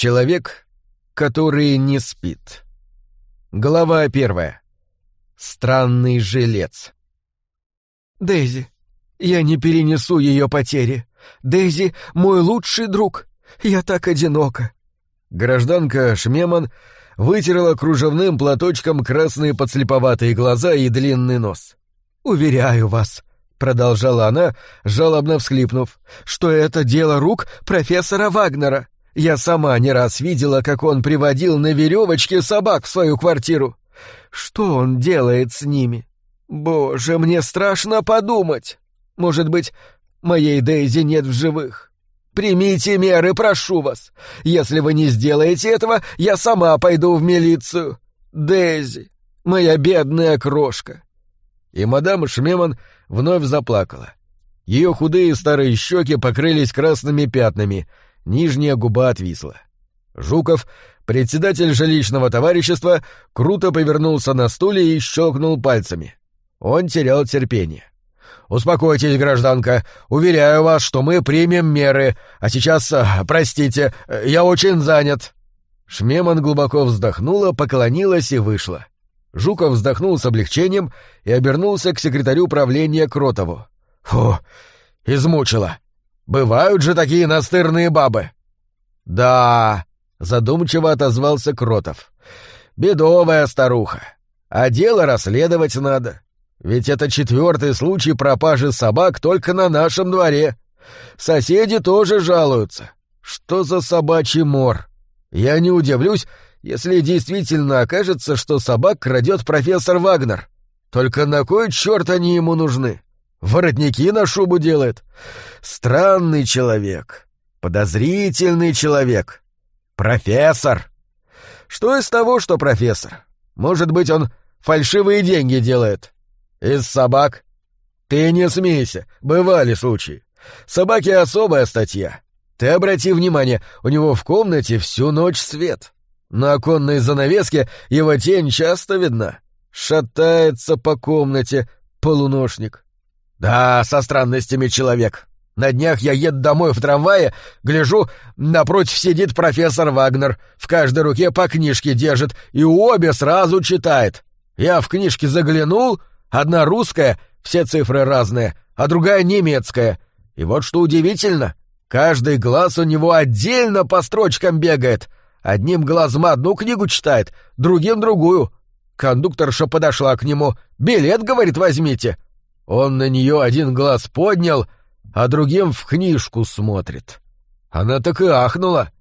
Человек, который не спит. Глава первая. Странный жилец. Дейзи, я не перенесу ее потери. Дейзи — мой лучший друг. Я так одинока. Гражданка Шмеман вытерла кружевным платочком красные подслеповатые глаза и длинный нос. «Уверяю вас», — продолжала она, жалобно всхлипнув, «что это дело рук профессора Вагнера. Я сама не раз видела, как он приводил на веревочке собак в свою квартиру. Что он делает с ними? Боже, мне страшно подумать. Может быть, моей Дейзи нет в живых. Примите меры, прошу вас. Если вы не сделаете этого, я сама пойду в милицию. Дейзи, моя бедная крошка. И мадам Шмеман вновь заплакала. Ее худые старые щеки покрылись красными пятнами — нижняя губа отвисла. Жуков, председатель жилищного товарищества, круто повернулся на стуле и щелкнул пальцами. Он терял терпение. «Успокойтесь, гражданка. Уверяю вас, что мы примем меры. А сейчас, э, простите, я очень занят». Шмеман глубоко вздохнула, поклонилась и вышла. Жуков вздохнул с облегчением и обернулся к секретарю правления Кротову. «Фу, измучила. Бывают же такие настырные бабы. Да, задумчиво отозвался Кротов. Бедовая старуха. А дело расследовать надо. Ведь это четвертый случай пропажи собак только на нашем дворе. Соседи тоже жалуются. Что за собачий мор? Я не удивлюсь, если действительно окажется, что собак крадет профессор Вагнер. Только на кой черт они ему нужны? Воротники на шубу делает. Странный человек. Подозрительный человек. Профессор. Что из того, что профессор? Может быть, он фальшивые деньги делает? Из собак? Ты не смейся, бывали случаи. Собаки — особая статья. Ты обрати внимание, у него в комнате всю ночь свет. На оконной занавеске его тень часто видна. Шатается по комнате полуношник. Да, со странностями человек. На днях я еду домой в трамвае, гляжу, напротив сидит профессор Вагнер, в каждой руке по книжке держит и обе сразу читает. Я в книжке заглянул, одна русская, все цифры разные, а другая немецкая. И вот что удивительно, каждый глаз у него отдельно по строчкам бегает. Одним глазом одну книгу читает, другим другую. Кондукторша подошла к нему. «Билет, — говорит, — возьмите». Он на нее один глаз поднял, а другим в книжку смотрит. Она так и ахнула.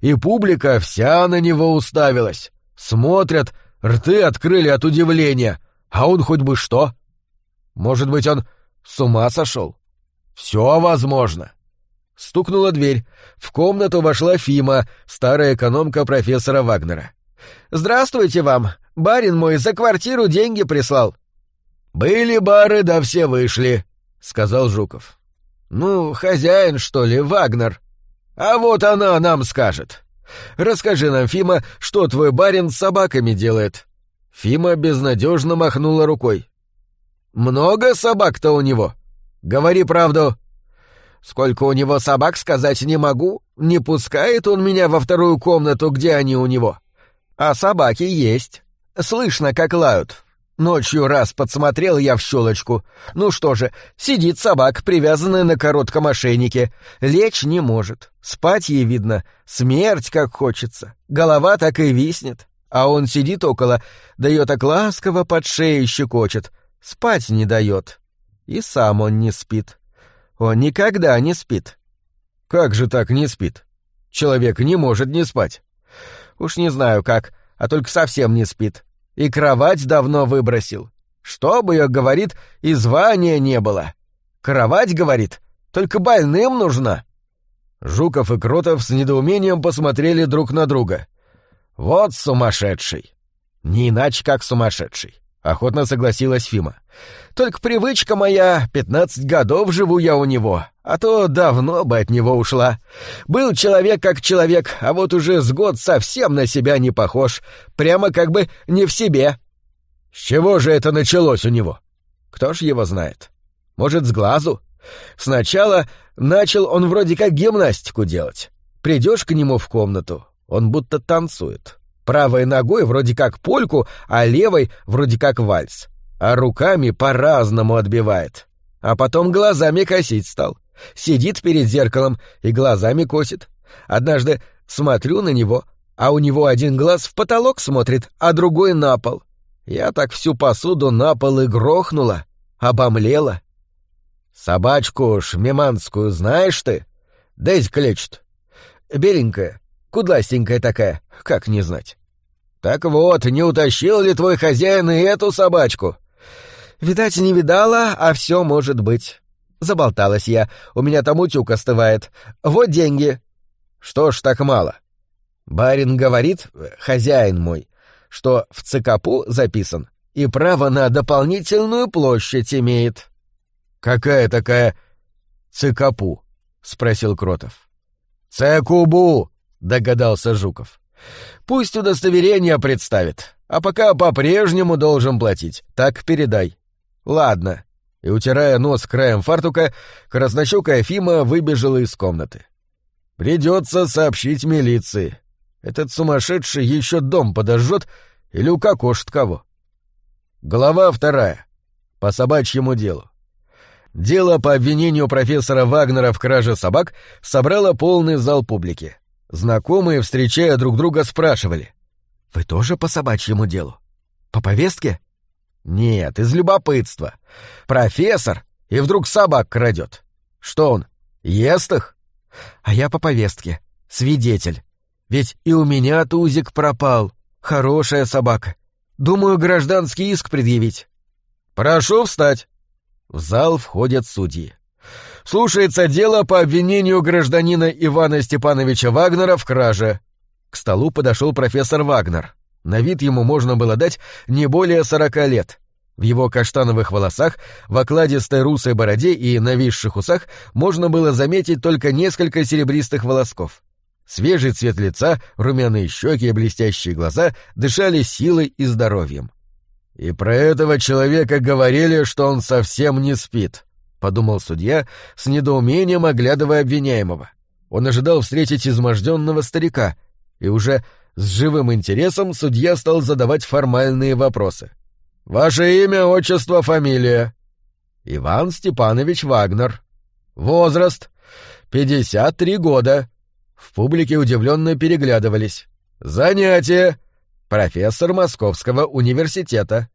И публика вся на него уставилась. Смотрят, рты открыли от удивления. А он хоть бы что? Может быть, он с ума сошел? Все возможно. Стукнула дверь. В комнату вошла Фима, старая экономка профессора Вагнера. «Здравствуйте вам! Барин мой за квартиру деньги прислал. «Были бары, да все вышли», — сказал Жуков. «Ну, хозяин, что ли, Вагнер? А вот она нам скажет. Расскажи нам, Фима, что твой барин с собаками делает?» Фима безнадежно махнула рукой. «Много собак-то у него? Говори правду». «Сколько у него собак, сказать не могу. Не пускает он меня во вторую комнату, где они у него. А собаки есть. Слышно, как лают. Ночью раз подсмотрел я в щелочку. Ну что же, сидит собак, привязанная на коротком ошейнике. Лечь не может. Спать ей, видно, смерть как хочется. Голова так и виснет. А он сидит около, да ее так ласково под шеей щекочет. Спать не дает. И сам он не спит. Он никогда не спит. Как же так не спит? Человек не может не спать. Уж не знаю как, а только совсем не спит. И кровать давно выбросил. Что бы ее, говорит, и звания не было. Кровать, говорит, только больным нужна. Жуков и Кротов с недоумением посмотрели друг на друга. Вот сумасшедший. Не иначе, как сумасшедший. Охотно согласилась Фима. Только привычка моя, пятнадцать годов живу я у него, а то давно бы от него ушла. Был человек как человек, а вот уже с год совсем на себя не похож, прямо как бы не в себе. С чего же это началось у него? Кто ж его знает? Может, с глазу? Сначала начал он вроде как гимнастику делать. Придешь к нему в комнату, Он будто танцует. Правой ногой вроде как польку, а левой вроде как вальс. А руками по-разному отбивает. А потом глазами косить стал. Сидит перед зеркалом и глазами косит. Однажды смотрю на него, а у него один глаз в потолок смотрит, а другой на пол. Я так всю посуду на пол и грохнула, обомлела. Собачку шмеманскую знаешь ты? Дейзи кличут. Беленькая, кудластенькая такая, как не знать. Так вот, не утащил ли твой хозяин и эту собачку? Видать, не видала, а все может быть. Заболталась я, у меня там утюг остывает. Вот деньги. Что ж так мало? Барин говорит, хозяин мой, что в ЦКПУ записан и право на дополнительную площадь имеет. Какая такая ЦКПУ? спросил Кротов. ЦКУБУ, догадался Жуков. Пусть удостоверение представит, а пока по-прежнему должен платить. Так передай. Ладно. И утирая нос краем фартука, краснощекая Фима выбежала из комнаты. Придется сообщить милиции. Этот сумасшедший еще дом подожжет или укокошит кого. Глава вторая. По собачьему делу. Дело по обвинению профессора Вагнера в краже собак собрало полный зал публики. Знакомые, встречая друг друга, спрашивали. «Вы тоже по собачьему делу? По повестке?» «Нет, из любопытства. Профессор, и вдруг собак крадет. Что он, ест их?» «А я по повестке. Свидетель. Ведь и у меня тузик пропал. Хорошая собака. Думаю, гражданский иск предъявить. Прошу встать. В зал входят судьи. Слушается дело по обвинению гражданина Ивана Степановича Вагнера в краже. К столу подошел профессор Вагнер. На вид ему можно было дать не более сорока лет. В его каштановых волосах, в окладистой русой бороде и нависших усах можно было заметить только несколько серебристых волосков. Свежий цвет лица, румяные щеки и блестящие глаза дышали силой и здоровьем. «И про этого человека говорили, что он совсем не спит», — подумал судья, с недоумением оглядывая обвиняемого. Он ожидал встретить изможденного старика, и уже с живым интересом судья стал задавать формальные вопросы. «Ваше имя, отчество, фамилия?» «Иван Степанович Вагнер». «Возраст?» «Пятьдесят три года». В публике удивленно переглядывались. «Занятие!» «Профессор Московского университета».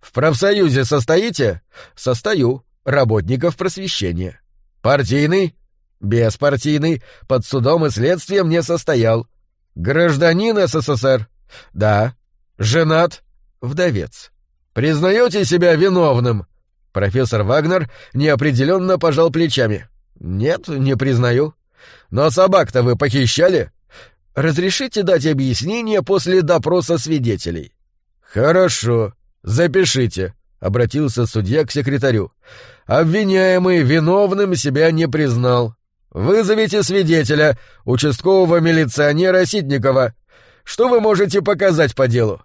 «В профсоюзе состоите?» «Состою. Работников просвещения». «Партийный?» «Беспартийный. Под судом и следствием не состоял». «Гражданин СССР?» «Да». «Женат?» «Вдовец». «Признаете себя виновным?» Профессор Вагнер неопределенно пожал плечами. «Нет, не признаю». Но собак-то вы похищали? Разрешите дать объяснение после допроса свидетелей? Хорошо, запишите, обратился судья к секретарю. Обвиняемый виновным себя не признал. Вызовите свидетеля, участкового милиционера Ситникова. Что вы можете показать по делу?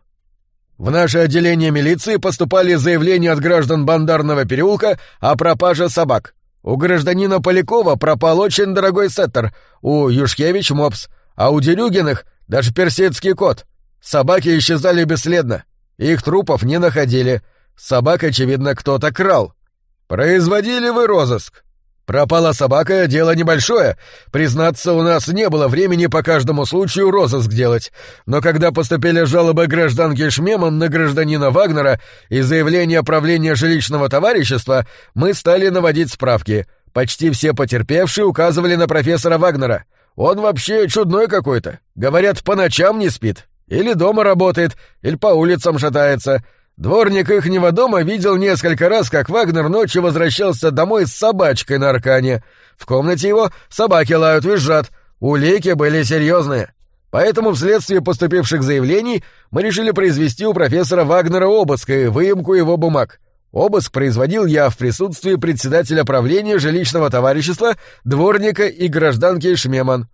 В наше отделение милиции поступали заявления от граждан Бандарного переулка о пропаже собак. У гражданина Полякова пропал очень дорогой сеттер, у Юшкевич мопс, а у Дерюгиных даже персидский кот. Собаки исчезали бесследно. Их трупов не находили. Собак, очевидно, кто-то крал. Производили вы розыск? Пропала собака — дело небольшое. Признаться, у нас не было времени по каждому случаю розыск делать. Но когда поступили жалобы гражданки Шмеман на гражданина Вагнера и заявление правления жилищного товарищества, мы стали наводить справки. Почти все потерпевшие указывали на профессора Вагнера. Он вообще чудной какой-то. Говорят, по ночам не спит. Или дома работает, или по улицам шатается — Дворник ихнего дома видел несколько раз, как Вагнер ночью возвращался домой с собачкой на аркане. В комнате его собаки лают, визжат. Улики были серьезные. Поэтому вследствие поступивших заявлений мы решили произвести у профессора Вагнера обыск и выемку его бумаг. Обыск производил я в присутствии председателя правления жилищного товарищества, дворника и гражданки Шмеман.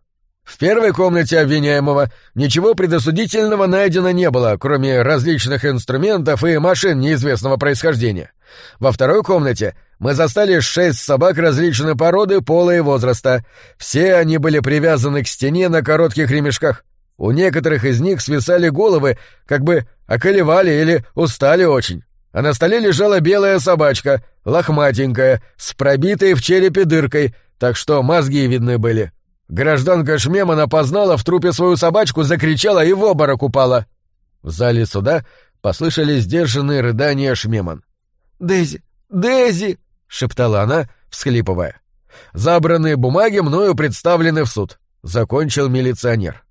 В первой комнате обвиняемого ничего предосудительного найдено не было, кроме различных инструментов и машин неизвестного происхождения. Во второй комнате мы застали шесть собак различной породы, пола и возраста. Все они были привязаны к стене на коротких ремешках. У некоторых из них свисали головы, как бы околевали или устали очень. А на столе лежала белая собачка, лохматенькая, с пробитой в черепе дыркой, так что мозги видны были. Гражданка Шмеман опознала в трупе свою собачку, закричала и в обморок упала. В зале суда послышались сдержанные рыдания Шмеман. «Дейзи! Дейзи!» — шептала она, всхлипывая. «Забранные бумаги мною представлены в суд», — закончил милиционер.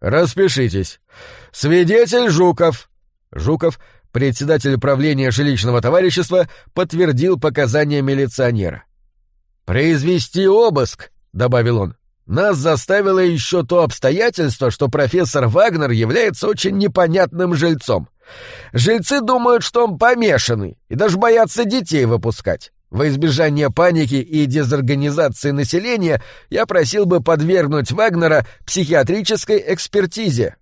«Распишитесь. Свидетель Жуков». Жуков, председатель правления жилищного товарищества, подтвердил показания милиционера. «Произвести обыск», — добавил он. «Нас заставило еще то обстоятельство, что профессор Вагнер является очень непонятным жильцом. Жильцы думают, что он помешанный, и даже боятся детей выпускать. Во избежание паники и дезорганизации населения я просил бы подвергнуть Вагнера психиатрической экспертизе.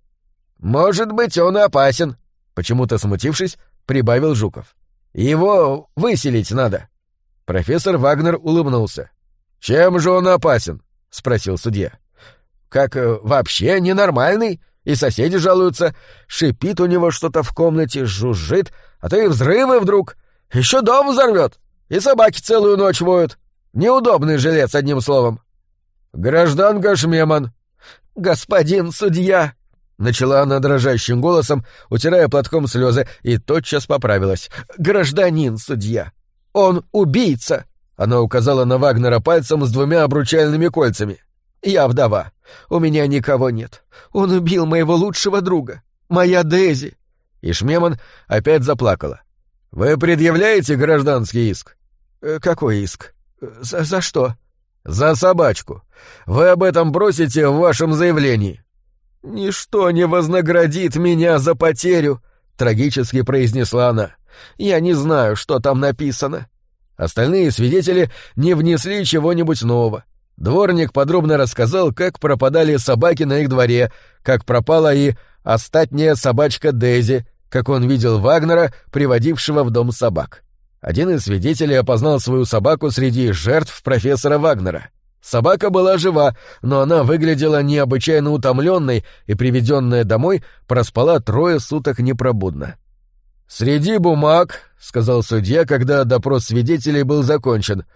Может быть, он опасен, почему-то смутившись, прибавил Жуков. Его выселить надо. Профессор Вагнер улыбнулся. Чем же он опасен? Спросил судья. Как э, вообще ненормальный, и соседи жалуются. Шипит у него что-то в комнате, жужжит, а то и взрывы вдруг. Еще дом взорвет. И собаки целую ночь воют. Неудобный жилец, одним словом. Гражданка Шмеман. Господин судья. Начала она дрожащим голосом, утирая платком слезы, и тотчас поправилась. «Гражданин судья! Он убийца!» Она указала на Вагнера пальцем с двумя обручальными кольцами. «Я вдова. У меня никого нет. Он убил моего лучшего друга. Моя Дейзи». И Шмеман опять заплакала. «Вы предъявляете гражданский иск?» Э, «Какой иск? За, за что?» «За собачку. Вы об этом бросите в вашем заявлении». «Ничто не вознаградит меня за потерю», — трагически произнесла она. «Я не знаю, что там написано». Остальные свидетели не внесли чего-нибудь нового. Дворник подробно рассказал, как пропадали собаки на их дворе, как пропала и остатняя собачка Дейзи, как он видел Вагнера, приводившего в дом собак. Один из свидетелей опознал свою собаку среди жертв профессора Вагнера. Собака была жива, но она выглядела необычайно утомленной и, приведенная домой, проспала трое суток непробудно. «Среди бумаг», — сказал судья, когда допрос свидетелей был закончен, —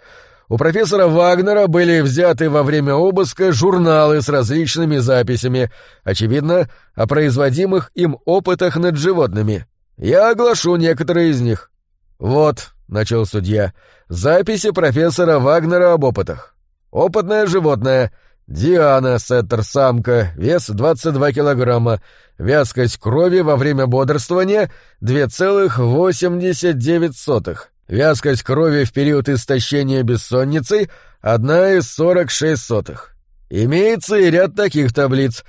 у профессора Вагнера были взяты во время обыска журналы с различными записями, очевидно, о производимых им опытах над животными. Я оглашу некоторые из них. «Вот», — начал судья, — «записи профессора Вагнера об опытах. Опытное животное. Диана, сеттер-самка, вес 22 килограмма, вязкость крови во время бодрствования 2,89, вязкость крови в период истощения бессонницей — одна из 46 сотых. Имеется и ряд таких таблиц.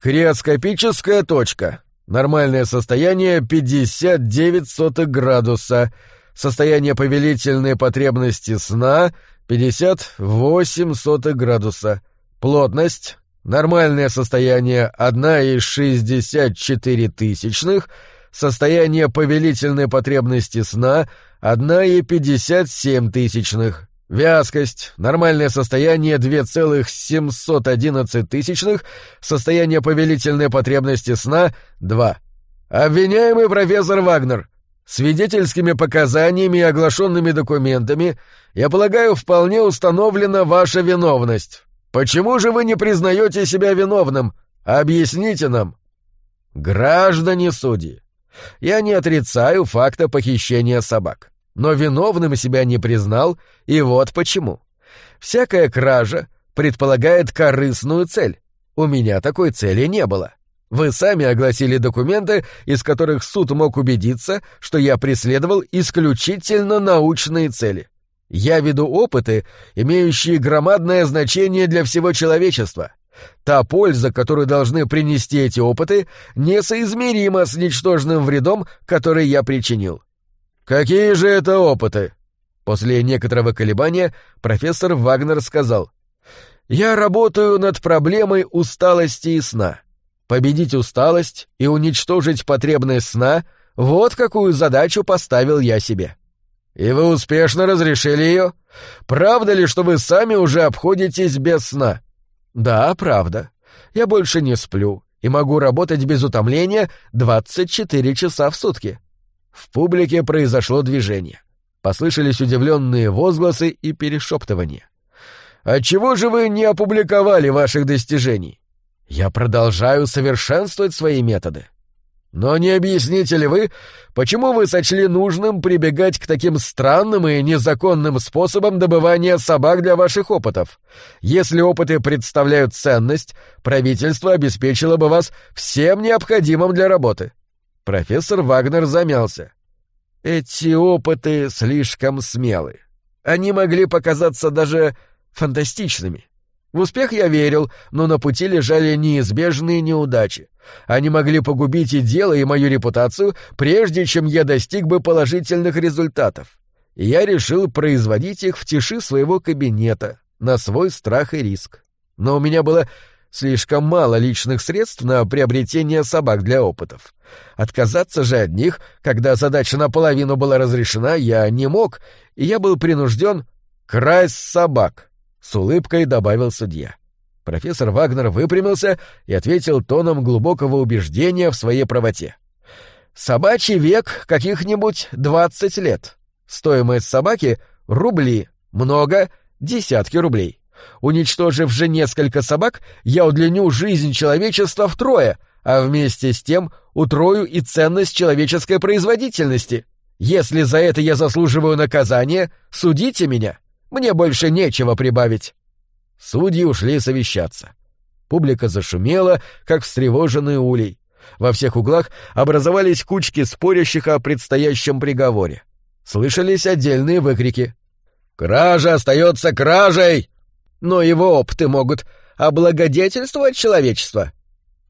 Криоскопическая точка. Нормальное состояние 59 сотых градуса — состояние повелительной потребности сна 58 сотых градуса, плотность нормальное состояние 1,64 тысячных, состояние повелительной потребности сна 1,57 тысячных, вязкость нормальное состояние 2,711 тысячных, состояние повелительной потребности сна 2. Обвиняемый профессор Вагнер — Свидетельскими показаниями и оглашенными документами, я полагаю, вполне установлена ваша виновность. Почему же вы не признаете себя виновным? Объясните нам. Граждане судьи, я не отрицаю факта похищения собак, но виновным себя не признал, и вот почему. Всякая кража предполагает корыстную цель. У меня такой цели не было. Вы сами огласили документы, из которых суд мог убедиться, что я преследовал исключительно научные цели. Я веду опыты, имеющие громадное значение для всего человечества. Та польза, которую должны принести эти опыты, несоизмерима с ничтожным вредом, который я причинил. Какие же это опыты? После некоторого колебания профессор Вагнер сказал: "Я работаю над проблемой усталости и сна. Победить усталость и уничтожить потребность сна — вот какую задачу поставил я себе. И вы успешно разрешили ее? Правда ли, что вы сами уже обходитесь без сна? Да, правда. Я больше не сплю и могу работать без утомления 24 часа в сутки. В публике произошло движение. Послышались удивленные возгласы и перешептывания. «Отчего же вы не опубликовали ваших достижений?» «Я продолжаю совершенствовать свои методы. Но не объясните ли вы, почему вы сочли нужным прибегать к таким странным и незаконным способам добывания собак для ваших опытов? Если опыты представляют ценность, правительство обеспечило бы вас всем необходимым для работы. Профессор Вагнер замялся. Эти опыты слишком смелы. Они могли показаться даже фантастичными. В успех я верил, но на пути лежали неизбежные неудачи. Они могли погубить и дело, и мою репутацию, прежде чем я достиг бы положительных результатов. И я решил производить их в тиши своего кабинета, на свой страх и риск. Но у меня было слишком мало личных средств на приобретение собак для опытов. Отказаться же от них, когда задача наполовину была разрешена, я не мог, и я был принужден красть собак. С улыбкой добавил судья. Профессор Вагнер выпрямился и ответил тоном глубокого убеждения в своей правоте. «Собачий век каких-нибудь двадцать лет. Стоимость собаки — рубли. Много — десятки рублей. Уничтожив же несколько собак, я удлиню жизнь человечества втрое, а вместе с тем утрою и ценность человеческой производительности. Если за это я заслуживаю наказания, судите меня». Мне больше нечего прибавить. Судьи ушли совещаться. Публика зашумела, как встревоженный улей. Во всех углах образовались кучки спорящих о предстоящем приговоре. Слышались отдельные выкрики. «Кража остается кражей!» «Но его опыты могут облагодетельствовать человечество».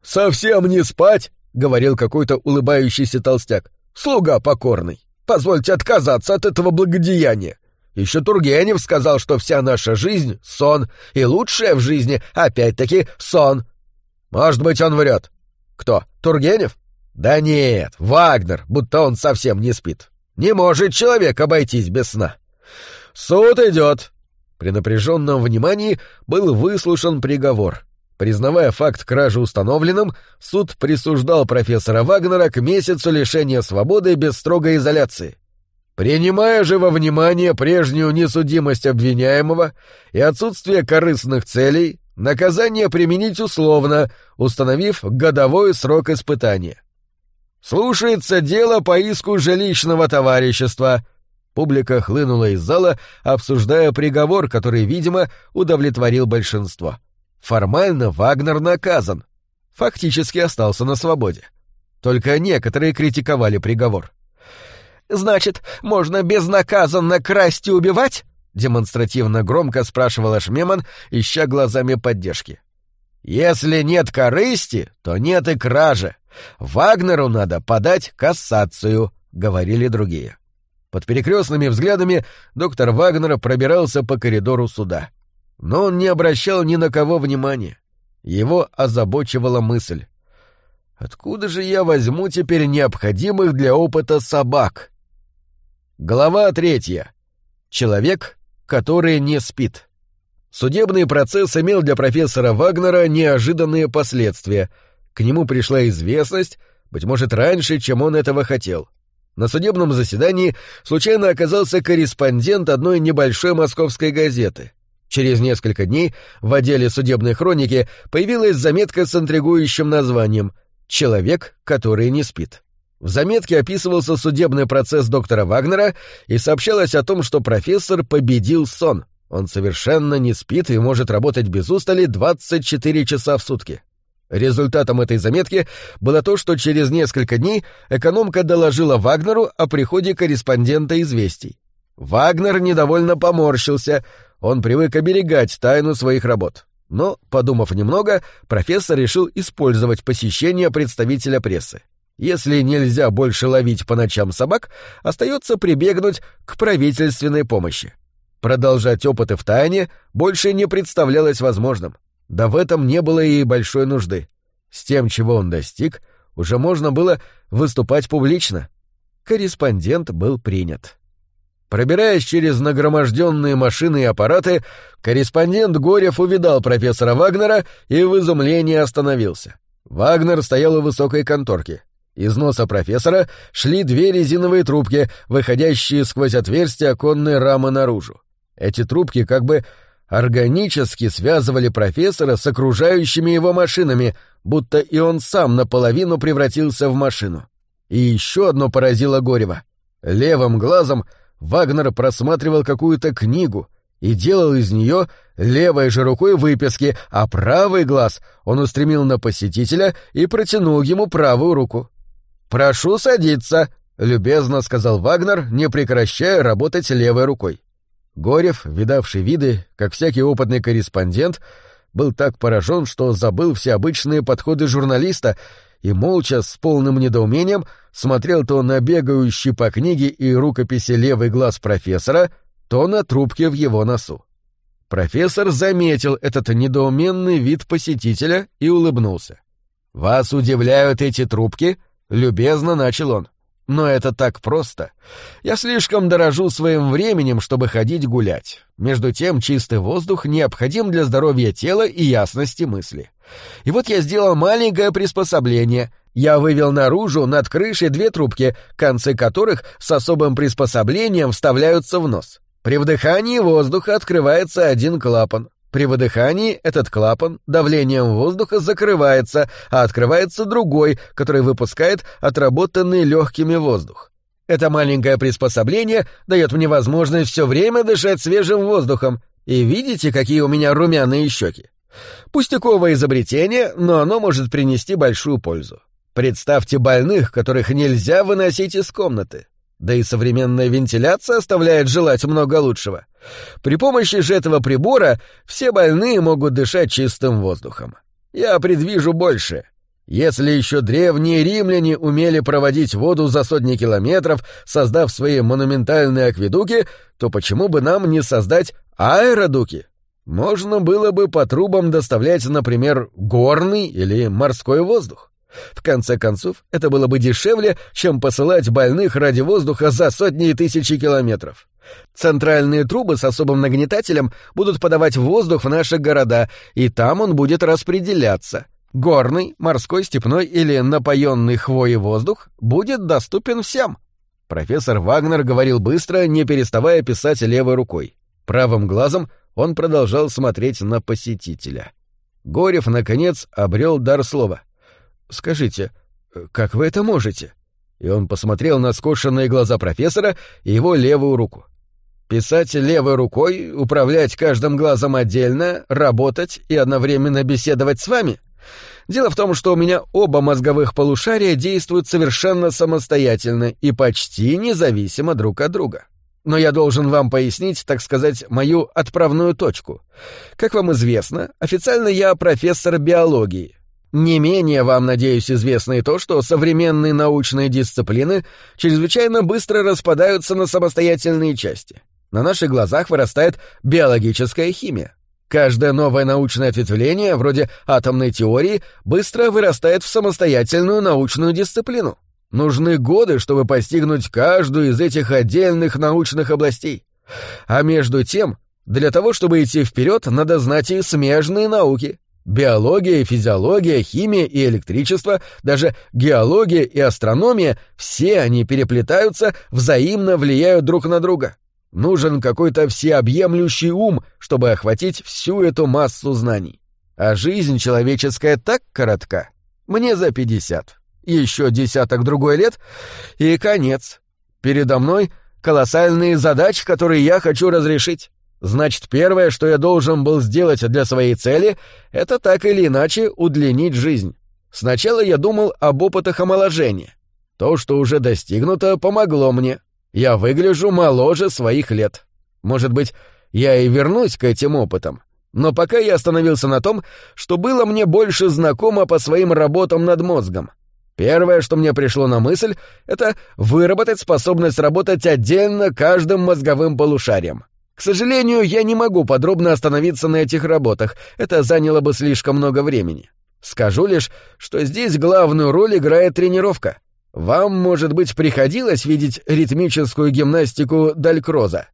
«Совсем не спать!» — говорил какой-то улыбающийся толстяк. «Слуга покорный! Позвольте отказаться от этого благодеяния! Еще Тургенев сказал, что вся наша жизнь — сон, и лучшее в жизни — опять-таки сон. Может быть, он врет. Кто, Тургенев? Да нет, Вагнер, будто он совсем не спит. Не может человек обойтись без сна. Суд идет. При напряженном внимании был выслушан приговор. Признавая факт кражи установленным, суд присуждал профессора Вагнера к месяцу лишения свободы без строгой изоляции. Принимая же во внимание прежнюю несудимость обвиняемого и отсутствие корыстных целей, наказание применить условно, установив годовой срок испытания. Слушается дело по иску жилищного товарищества. Публика хлынула из зала, обсуждая приговор, который, видимо, удовлетворил большинство. Формально Вагнер наказан. Фактически остался на свободе. Только некоторые критиковали приговор. Значит, можно безнаказанно красть и убивать? Демонстративно громко спрашивала Шмеман, ища глазами поддержки. Если нет корысти, то нет и кражи. Вагнеру надо подать кассацию, говорили другие. Под перекрестными взглядами доктор Вагнер пробирался по коридору суда. Но он не обращал ни на кого внимания. Его озабочивала мысль. «Откуда же я возьму теперь необходимых для опыта собак?» Глава третья. Человек, который не спит. Судебный процесс имел для профессора Вагнера неожиданные последствия. К нему пришла известность, быть может, раньше, чем он этого хотел. На судебном заседании случайно оказался корреспондент одной небольшой московской газеты. Через несколько дней в отделе судебной хроники появилась заметка с интригующим названием «Человек, который не спит». В заметке описывался судебный процесс доктора Вагнера и сообщалось о том, что профессор победил сон. Он совершенно не спит и может работать без устали 24 часа в сутки. Результатом этой заметки было то, что через несколько дней экономка доложила Вагнеру о приходе корреспондента известий. Вагнер недовольно поморщился, он привык оберегать тайну своих работ. Но, подумав немного, профессор решил использовать посещение представителя прессы. Если нельзя больше ловить по ночам собак, остается прибегнуть к правительственной помощи. Продолжать опыты в тайне больше не представлялось возможным. Да в этом не было и большой нужды. С тем, чего он достиг, уже можно было выступать публично. Корреспондент был принят. Пробираясь через нагроможденные машины и аппараты, корреспондент Горев увидал профессора Вагнера и в изумлении остановился. Вагнер стоял у высокой конторки. Из носа профессора шли две резиновые трубки, выходящие сквозь отверстия оконной рамы наружу. Эти трубки как бы органически связывали профессора с окружающими его машинами, будто и он сам наполовину превратился в машину. И еще одно поразило Горева. Левым глазом Вагнер просматривал какую-то книгу и делал из нее левой же рукой выписки, а правый глаз он устремил на посетителя и протянул ему правую руку. «Прошу садиться», — любезно сказал Вагнер, не прекращая работать левой рукой. Горев, видавший виды, как всякий опытный корреспондент, был так поражен, что забыл все обычные подходы журналиста и молча, с полным недоумением, смотрел то на бегающий по книге и рукописи левый глаз профессора, то на трубке в его носу. Профессор заметил этот недоуменный вид посетителя и улыбнулся. «Вас удивляют эти трубки?» — любезно начал он. Но это так просто. Я слишком дорожу своим временем, чтобы ходить гулять. Между тем, чистый воздух необходим для здоровья тела и ясности мысли. И вот я сделал маленькое приспособление. Я вывел наружу над крышей две трубки, концы которых с особым приспособлением вставляются в нос. При вдыхании воздуха открывается один клапан. При выдыхании этот клапан давлением воздуха закрывается, а открывается другой, который выпускает отработанный легкими воздух. Это маленькое приспособление дает мне возможность все время дышать свежим воздухом. И видите, какие у меня румяные щеки? Пустяковое изобретение, но оно может принести большую пользу. Представьте больных, которых нельзя выносить из комнаты. Да и современная вентиляция оставляет желать много лучшего. При помощи же этого прибора все больные могут дышать чистым воздухом. Я предвижу больше. Если еще древние римляне умели проводить воду за сотни километров, создав свои монументальные акведуки, то почему бы нам не создать аэродуки? Можно было бы по трубам доставлять, например, горный или морской воздух. В конце концов, это было бы дешевле, чем посылать больных ради воздуха за сотни и тысячи километров. Центральные трубы с особым нагнетателем будут подавать воздух в наши города, и там он будет распределяться. Горный, морской, степной или напоенный хвоей воздух будет доступен всем. Профессор Вагнер говорил быстро, не переставая писать левой рукой. Правым глазом он продолжал смотреть на посетителя. Горев, наконец, обрел дар слова — Скажите, как вы это можете?» И он посмотрел на скошенные глаза профессора и его левую руку. «Писать левой рукой, управлять каждым глазом отдельно, работать и одновременно беседовать с вами? Дело в том, что у меня оба мозговых полушария действуют совершенно самостоятельно и почти независимо друг от друга. Но я должен вам пояснить, так сказать, мою отправную точку. Как вам известно, официально я профессор биологии, не менее вам, надеюсь, известно и то, что современные научные дисциплины чрезвычайно быстро распадаются на самостоятельные части. На наших глазах вырастает биологическая химия. Каждое новое научное ответвление, вроде атомной теории, быстро вырастает в самостоятельную научную дисциплину. Нужны годы, чтобы постигнуть каждую из этих отдельных научных областей. А между тем, для того, чтобы идти вперед, надо знать и смежные науки — Биология, физиология, химия и электричество, даже геология и астрономия — все они переплетаются, взаимно влияют друг на друга. Нужен какой-то всеобъемлющий ум, чтобы охватить всю эту массу знаний. А жизнь человеческая так коротка. Мне за пятьдесят. Еще десяток другой лет — и конец. Передо мной колоссальные задачи, которые я хочу разрешить. Значит, первое, что я должен был сделать для своей цели, это так или иначе удлинить жизнь. Сначала я думал об опытах омоложения. То, что уже достигнуто, помогло мне. Я выгляжу моложе своих лет. Может быть, я и вернусь к этим опытам. Но пока я остановился на том, что было мне больше знакомо по своим работам над мозгом. Первое, что мне пришло на мысль, это выработать способность работать отдельно каждым мозговым полушарием. К сожалению, я не могу подробно остановиться на этих работах, это заняло бы слишком много времени. Скажу лишь, что здесь главную роль играет тренировка. Вам, может быть, приходилось видеть ритмическую гимнастику Далькроза.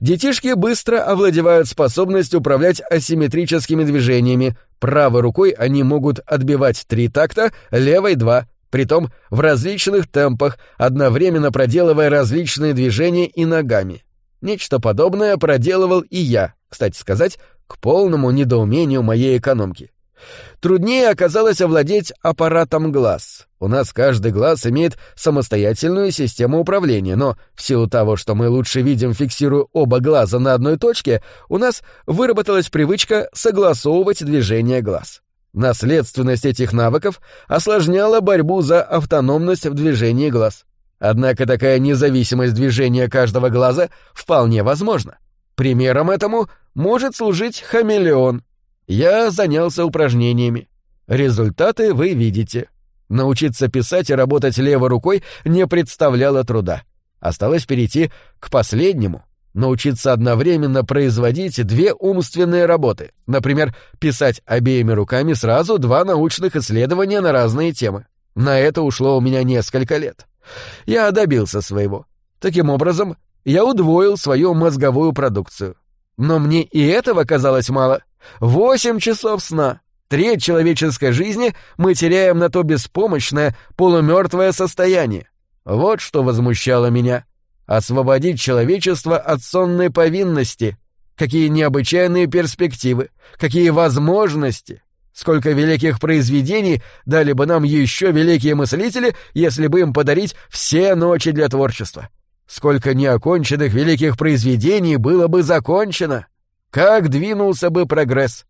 Детишки быстро овладевают способностью управлять асимметрическими движениями. Правой рукой они могут отбивать три такта, левой — два, притом в различных темпах, одновременно проделывая различные движения и ногами. Нечто подобное проделывал и я, кстати сказать, к полному недоумению моей экономки. Труднее оказалось овладеть аппаратом глаз. У нас каждый глаз имеет самостоятельную систему управления, но в силу того, что мы лучше видим, фиксируя оба глаза на одной точке, у нас выработалась привычка согласовывать движение глаз. Наследственность этих навыков осложняла борьбу за автономность в движении глаз. Однако такая независимость движения каждого глаза вполне возможна. Примером этому может служить хамелеон. Я занялся упражнениями. Результаты вы видите. Научиться писать и работать левой рукой не представляло труда. Осталось перейти к последнему — научиться одновременно производить две умственные работы, например, писать обеими руками сразу два научных исследования на разные темы. На это ушло у меня несколько лет. Я добился своего. Таким образом, я удвоил свою мозговую продукцию. Но мне и этого казалось мало. Восемь часов сна. Треть человеческой жизни мы теряем на то беспомощное, полумертвое состояние. Вот что возмущало меня. Освободить человечество от сонной повинности. Какие необычайные перспективы, какие возможности. Сколько великих произведений дали бы нам еще великие мыслители, если бы им подарить все ночи для творчества. Сколько неоконченных великих произведений было бы закончено. Как двинулся бы прогресс?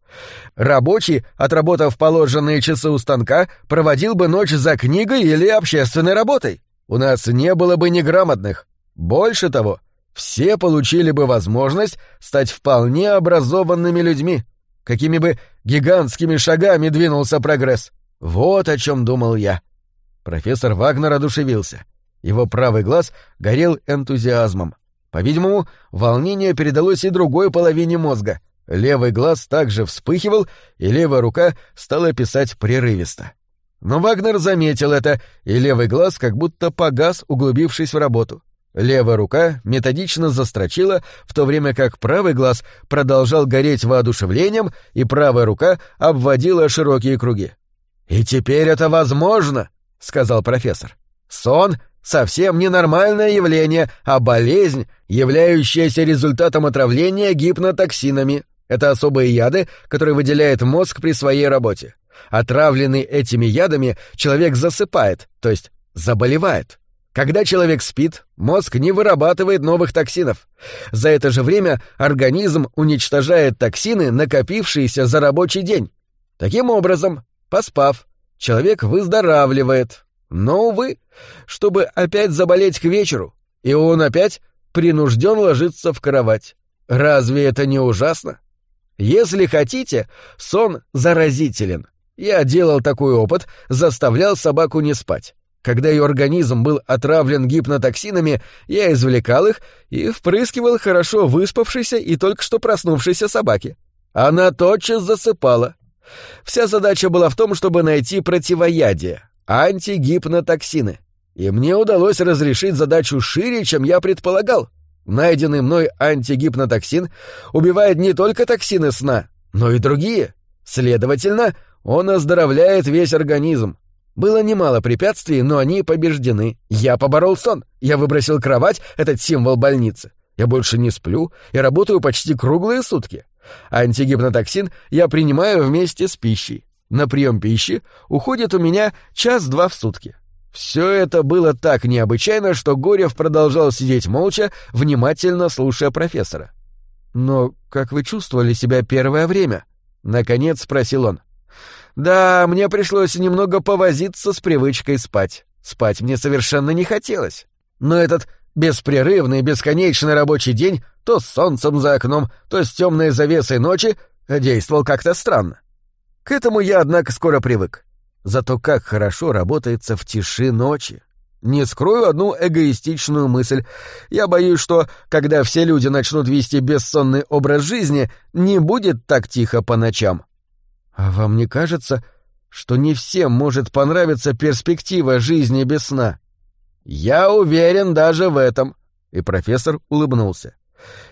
Рабочий, отработав положенные часы у станка, проводил бы ночь за книгой или общественной работой. У нас не было бы неграмотных. Больше того, все получили бы возможность стать вполне образованными людьми. Какими бы гигантскими шагами двинулся прогресс. Вот о чем думал я. Профессор Вагнер одушевился. Его правый глаз горел энтузиазмом. По-видимому, волнение передалось и другой половине мозга. Левый глаз также вспыхивал, и левая рука стала писать прерывисто. Но Вагнер заметил это, и левый глаз как будто погас, углубившись в работу. Левая рука методично застрочила, в то время как правый глаз продолжал гореть воодушевлением, и правая рука обводила широкие круги. «И теперь это возможно», — сказал профессор. «Сон — совсем ненормальное явление, а болезнь, являющаяся результатом отравления гипнотоксинами. Это особые яды, которые выделяет мозг при своей работе. Отравленный этими ядами, человек засыпает, то есть заболевает. Когда человек спит, мозг не вырабатывает новых токсинов. За это же время организм уничтожает токсины, накопившиеся за рабочий день. Таким образом, поспав, человек выздоравливает. Но, увы, чтобы опять заболеть к вечеру, и он опять принужден ложиться в кровать. Разве это не ужасно? Если хотите, сон заразителен. Я делал такой опыт, заставлял собаку не спать. Когда ее организм был отравлен гипнотоксинами, я извлекал их и впрыскивал хорошо выспавшейся и только что проснувшейся собаке. Она тотчас засыпала. Вся задача была в том, чтобы найти противоядие, антигипнотоксины. И мне удалось разрешить задачу шире, чем я предполагал. Найденный мной антигипнотоксин убивает не только токсины сна, но и другие. Следовательно, он оздоровляет весь организм. Было немало препятствий, но они побеждены. Я поборол сон. Я выбросил кровать, этот символ больницы. Я больше не сплю и работаю почти круглые сутки. Антигипнотоксин я принимаю вместе с пищей. На прием пищи уходит у меня час-два в сутки. Все это было так необычайно, что Горев продолжал сидеть молча, внимательно слушая профессора. «Но как вы чувствовали себя первое время?» — наконец спросил он. Да, мне пришлось немного повозиться с привычкой спать. Спать мне совершенно не хотелось. Но этот беспрерывный, бесконечный рабочий день, то с солнцем за окном, то с темной завесой ночи, действовал как-то странно. К этому я, однако, скоро привык. Зато как хорошо работается в тиши ночи. Не скрою одну эгоистичную мысль. Я боюсь, что, когда все люди начнут вести бессонный образ жизни, не будет так тихо по ночам. А вам не кажется, что не всем может понравиться перспектива жизни без сна? Я уверен даже в этом. И профессор улыбнулся.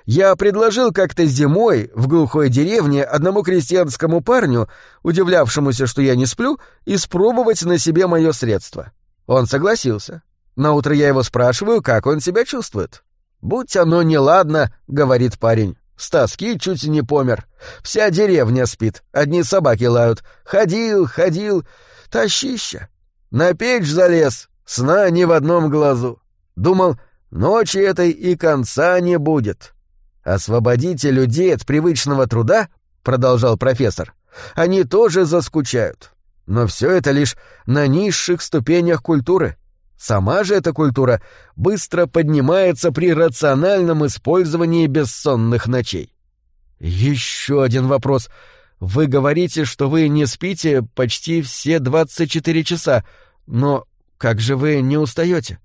Я предложил как-то зимой в глухой деревне одному крестьянскому парню, удивлявшемуся, что я не сплю, испробовать на себе мое средство. Он согласился. На утро я его спрашиваю, как он себя чувствует. «Будь оно неладно», — говорит парень. С тоски чуть не помер. Вся деревня спит, одни собаки лают. Ходил, ходил, тащища. На печь залез, сна ни в одном глазу. Думал, ночи этой и конца не будет. Освободите людей от привычного труда, продолжал профессор, они тоже заскучают. Но все это лишь на низших ступенях культуры. Сама же эта культура быстро поднимается при рациональном использовании бессонных ночей. Еще один вопрос. Вы говорите, что вы не спите почти все 24 часа, но как же вы не устаете?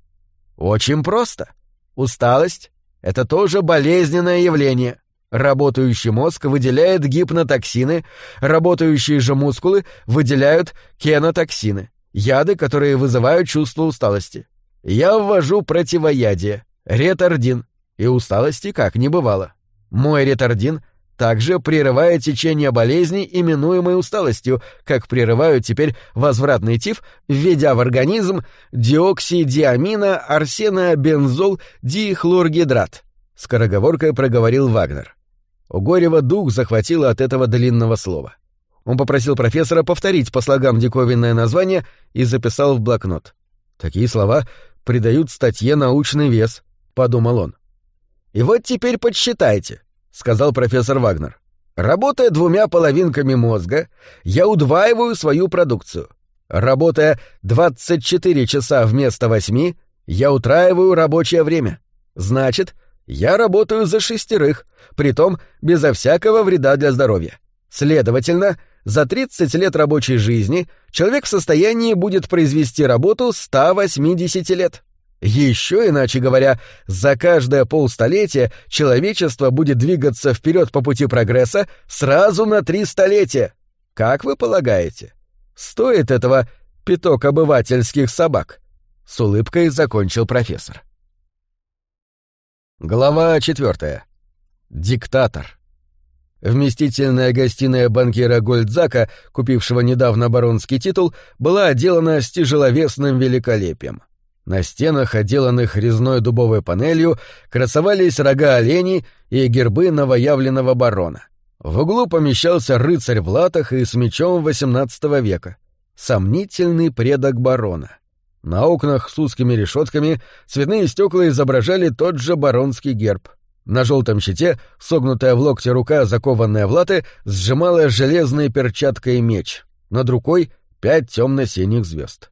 Очень просто. Усталость — это тоже болезненное явление. Работающий мозг выделяет гипнотоксины, работающие же мускулы выделяют кенотоксины, яды, которые вызывают чувство усталости. Я ввожу противоядие, ретардин, и усталости как не бывало. Мой ретардин также прерывает течение болезни, именуемой усталостью, как прерывают теперь возвратный тиф, введя в организм диоксидиамина арсена бензол дихлоргидрат. Скороговоркой проговорил Вагнер. У Горева дух захватило от этого длинного слова. Он попросил профессора повторить по слогам диковинное название и записал в блокнот. Такие слова придают статье научный вес, подумал он. И вот теперь подсчитайте, сказал профессор Вагнер. Работая двумя половинками мозга, я удваиваю свою продукцию. Работая 24 часа вместо 8, я утраиваю рабочее время. Значит, я работаю за шестерых, притом безо всякого вреда для здоровья. Следовательно, за 30 лет рабочей жизни человек в состоянии будет произвести работу 180 лет. Еще иначе говоря, за каждое полстолетия человечество будет двигаться вперед по пути прогресса сразу на три столетия. Как вы полагаете, стоит этого пяток обывательских собак? С улыбкой закончил профессор. Глава четвертая. Диктатор. Вместительная гостиная банкира Гольдзака, купившего недавно баронский титул, была отделана с тяжеловесным великолепием. На стенах, отделанных резной дубовой панелью, красовались рога оленей и гербы новоявленного барона. В углу помещался рыцарь в латах и с мечом XVIII века. Сомнительный предок барона — на окнах с узкими решетками цветные стекла изображали тот же баронский герб. На желтом щите, согнутая в локте рука, закованная в латы, сжимала железной перчаткой меч. Над рукой пять темно-синих звезд.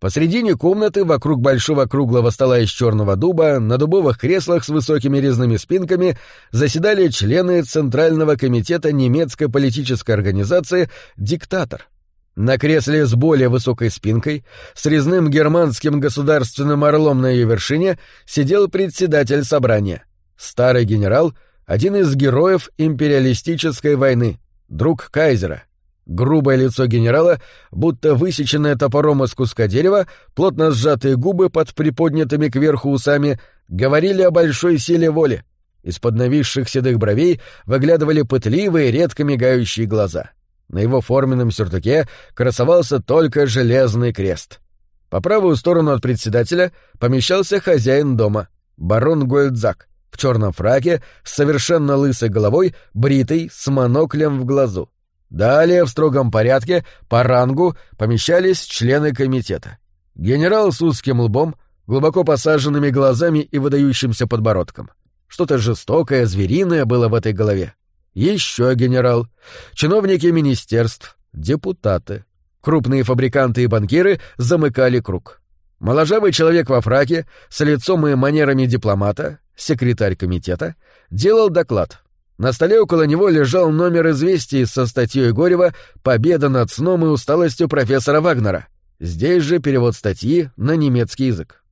Посредине комнаты, вокруг большого круглого стола из черного дуба, на дубовых креслах с высокими резными спинками заседали члены Центрального комитета немецкой политической организации «Диктатор», на кресле с более высокой спинкой, с резным германским государственным орлом на ее вершине, сидел председатель собрания. Старый генерал, один из героев империалистической войны, друг кайзера. Грубое лицо генерала, будто высеченное топором из куска дерева, плотно сжатые губы под приподнятыми кверху усами, говорили о большой силе воли. Из-под нависших седых бровей выглядывали пытливые, редко мигающие глаза — на его форменном сюртуке красовался только железный крест. По правую сторону от председателя помещался хозяин дома, барон Гольдзак, в черном фраке, с совершенно лысой головой, бритый, с моноклем в глазу. Далее, в строгом порядке, по рангу, помещались члены комитета. Генерал с узким лбом, глубоко посаженными глазами и выдающимся подбородком. Что-то жестокое, звериное было в этой голове еще генерал, чиновники министерств, депутаты. Крупные фабриканты и банкиры замыкали круг. Моложавый человек во фраке, с лицом и манерами дипломата, секретарь комитета, делал доклад. На столе около него лежал номер известий со статьей Горева «Победа над сном и усталостью профессора Вагнера». Здесь же перевод статьи на немецкий язык.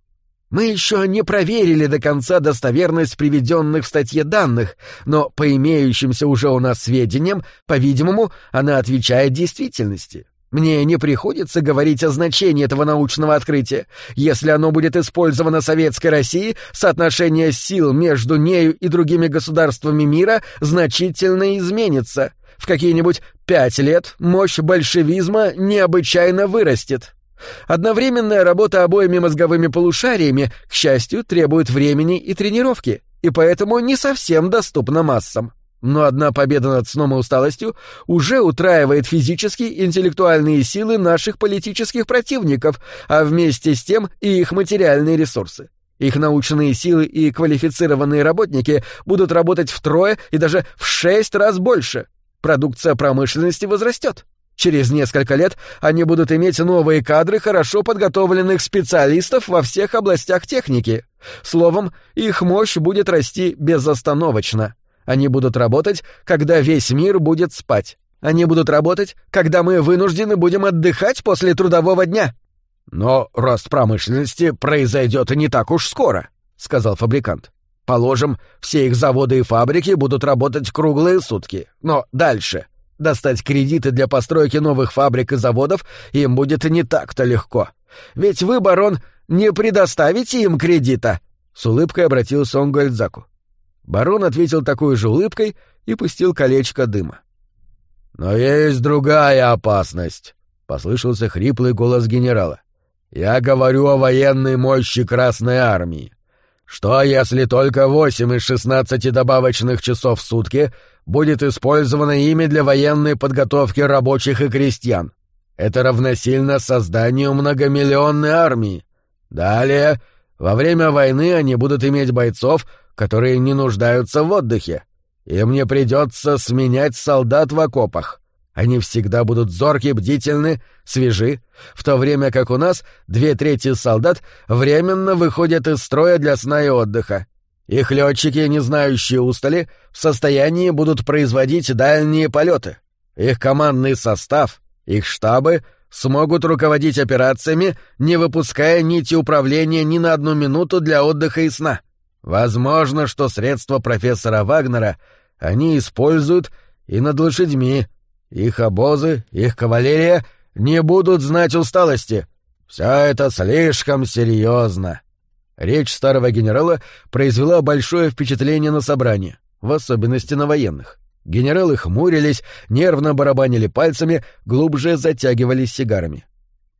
Мы еще не проверили до конца достоверность приведенных в статье данных, но по имеющимся уже у нас сведениям, по-видимому, она отвечает действительности. Мне не приходится говорить о значении этого научного открытия. Если оно будет использовано Советской Россией, соотношение сил между нею и другими государствами мира значительно изменится. В какие-нибудь пять лет мощь большевизма необычайно вырастет. Одновременная работа обоими мозговыми полушариями, к счастью, требует времени и тренировки, и поэтому не совсем доступна массам. Но одна победа над сном и усталостью уже утраивает физические и интеллектуальные силы наших политических противников, а вместе с тем и их материальные ресурсы. Их научные силы и квалифицированные работники будут работать втрое и даже в шесть раз больше. Продукция промышленности возрастет. Через несколько лет они будут иметь новые кадры хорошо подготовленных специалистов во всех областях техники. Словом, их мощь будет расти безостановочно. Они будут работать, когда весь мир будет спать. Они будут работать, когда мы вынуждены будем отдыхать после трудового дня. Но рост промышленности произойдет не так уж скоро, сказал фабрикант. Положим, все их заводы и фабрики будут работать круглые сутки. Но дальше достать кредиты для постройки новых фабрик и заводов им будет не так-то легко. Ведь вы, барон, не предоставите им кредита, с улыбкой обратился он к Гальдзаку. Барон ответил такой же улыбкой и пустил колечко дыма. «Но есть другая опасность», — послышался хриплый голос генерала. «Я говорю о военной мощи Красной Армии. Что, если только восемь из шестнадцати добавочных часов в сутки будет использовано ими для военной подготовки рабочих и крестьян? Это равносильно созданию многомиллионной армии. Далее, во время войны они будут иметь бойцов, которые не нуждаются в отдыхе. И мне придется сменять солдат в окопах. Они всегда будут зорки, бдительны, свежи, в то время как у нас две трети солдат временно выходят из строя для сна и отдыха. Их летчики, не знающие устали, в состоянии будут производить дальние полеты. Их командный состав, их штабы смогут руководить операциями, не выпуская нити управления ни на одну минуту для отдыха и сна. Возможно, что средства профессора Вагнера они используют и над лошадьми. Их обозы, их кавалерия не будут знать усталости. Все это слишком серьезно. Речь старого генерала произвела большое впечатление на собрание, в особенности на военных. Генералы хмурились, нервно барабанили пальцами, глубже затягивались сигарами.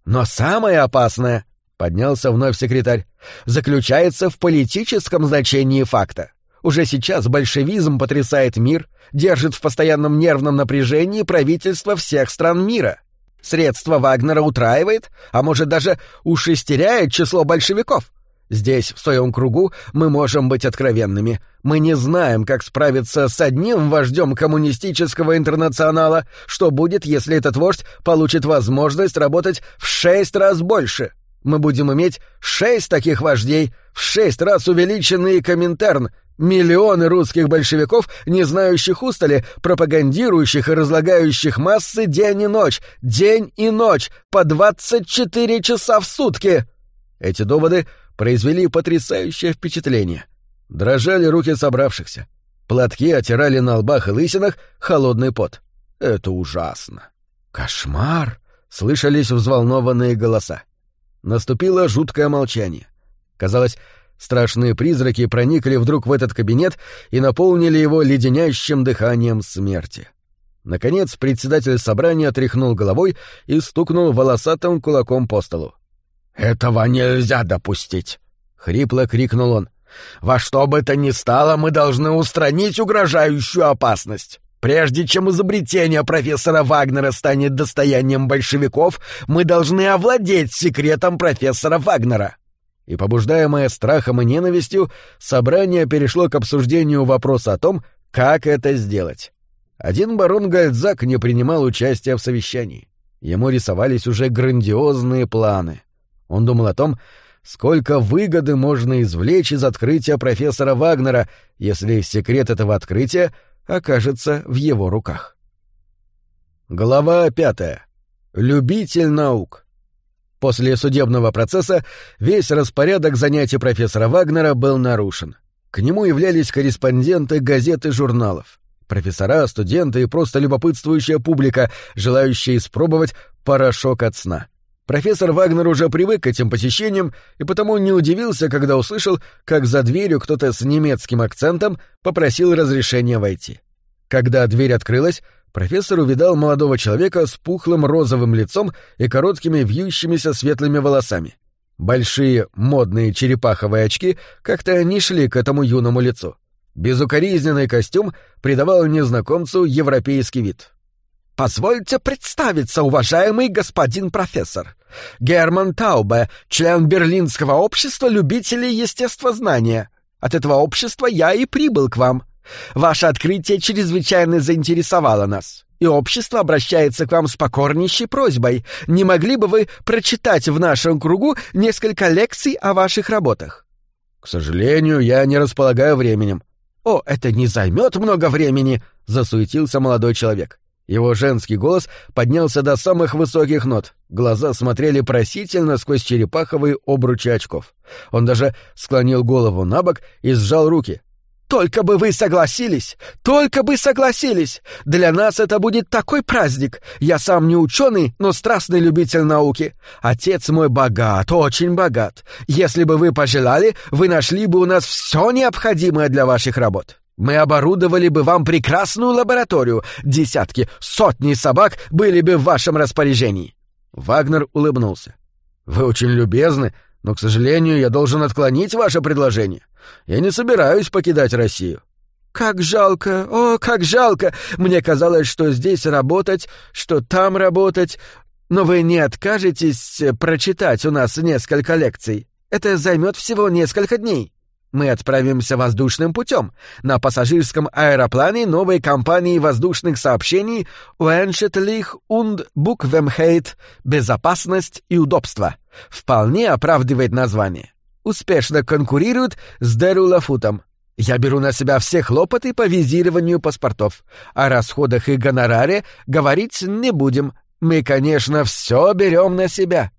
Но самое опасное Поднялся вновь секретарь. Заключается в политическом значении факта. Уже сейчас большевизм потрясает мир, держит в постоянном нервном напряжении правительство всех стран мира. Средства Вагнера утраивает, а может даже ушестеряет число большевиков. Здесь, в своем кругу, мы можем быть откровенными. Мы не знаем, как справиться с одним вождем коммунистического интернационала, что будет, если этот вождь получит возможность работать в шесть раз больше мы будем иметь шесть таких вождей, в шесть раз увеличенный Коминтерн, миллионы русских большевиков, не знающих устали, пропагандирующих и разлагающих массы день и ночь, день и ночь, по двадцать четыре часа в сутки. Эти доводы произвели потрясающее впечатление. Дрожали руки собравшихся. Платки отирали на лбах и лысинах холодный пот. Это ужасно. Кошмар! Слышались взволнованные голоса. Наступило жуткое молчание. Казалось, страшные призраки проникли вдруг в этот кабинет и наполнили его леденящим дыханием смерти. Наконец председатель собрания тряхнул головой и стукнул волосатым кулаком по столу. «Этого нельзя допустить!» — хрипло крикнул он. «Во что бы то ни стало, мы должны устранить угрожающую опасность. Прежде чем изобретение профессора Вагнера станет достоянием большевиков, мы должны овладеть секретом профессора Вагнера. И побуждаемое страхом и ненавистью, собрание перешло к обсуждению вопроса о том, как это сделать. Один барон Гальдзак не принимал участия в совещании. Ему рисовались уже грандиозные планы. Он думал о том, сколько выгоды можно извлечь из открытия профессора Вагнера, если секрет этого открытия — окажется в его руках. Глава пятая. Любитель наук. После судебного процесса весь распорядок занятий профессора Вагнера был нарушен. К нему являлись корреспонденты газет и журналов, профессора, студенты и просто любопытствующая публика, желающие испробовать порошок от сна. Профессор Вагнер уже привык к этим посещениям и потому не удивился, когда услышал, как за дверью кто-то с немецким акцентом попросил разрешения войти. Когда дверь открылась, профессор увидал молодого человека с пухлым розовым лицом и короткими вьющимися светлыми волосами. Большие модные черепаховые очки как-то не шли к этому юному лицу. Безукоризненный костюм придавал незнакомцу европейский вид. «Позвольте представиться, уважаемый господин профессор. Герман Таубе, член Берлинского общества любителей естествознания. От этого общества я и прибыл к вам. Ваше открытие чрезвычайно заинтересовало нас, и общество обращается к вам с покорнейшей просьбой. Не могли бы вы прочитать в нашем кругу несколько лекций о ваших работах?» «К сожалению, я не располагаю временем». «О, это не займет много времени», — засуетился молодой человек. Его женский голос поднялся до самых высоких нот. Глаза смотрели просительно сквозь черепаховые обручи очков. Он даже склонил голову на бок и сжал руки. «Только бы вы согласились! Только бы согласились! Для нас это будет такой праздник! Я сам не ученый, но страстный любитель науки. Отец мой богат, очень богат. Если бы вы пожелали, вы нашли бы у нас все необходимое для ваших работ. Мы оборудовали бы вам прекрасную лабораторию. Десятки, сотни собак были бы в вашем распоряжении. Вагнер улыбнулся. Вы очень любезны, но, к сожалению, я должен отклонить ваше предложение. Я не собираюсь покидать Россию. Как жалко, о, как жалко! Мне казалось, что здесь работать, что там работать. Но вы не откажетесь прочитать у нас несколько лекций. Это займет всего несколько дней. Мы отправимся воздушным путем на пассажирском аэроплане новой компании воздушных сообщений Уэншетлих und Буквемхейт «Безопасность и удобство». Вполне оправдывает название. Успешно конкурирует с Дерулафутом. Я беру на себя все хлопоты по визированию паспортов. О расходах и гонораре говорить не будем. Мы, конечно, все берем на себя.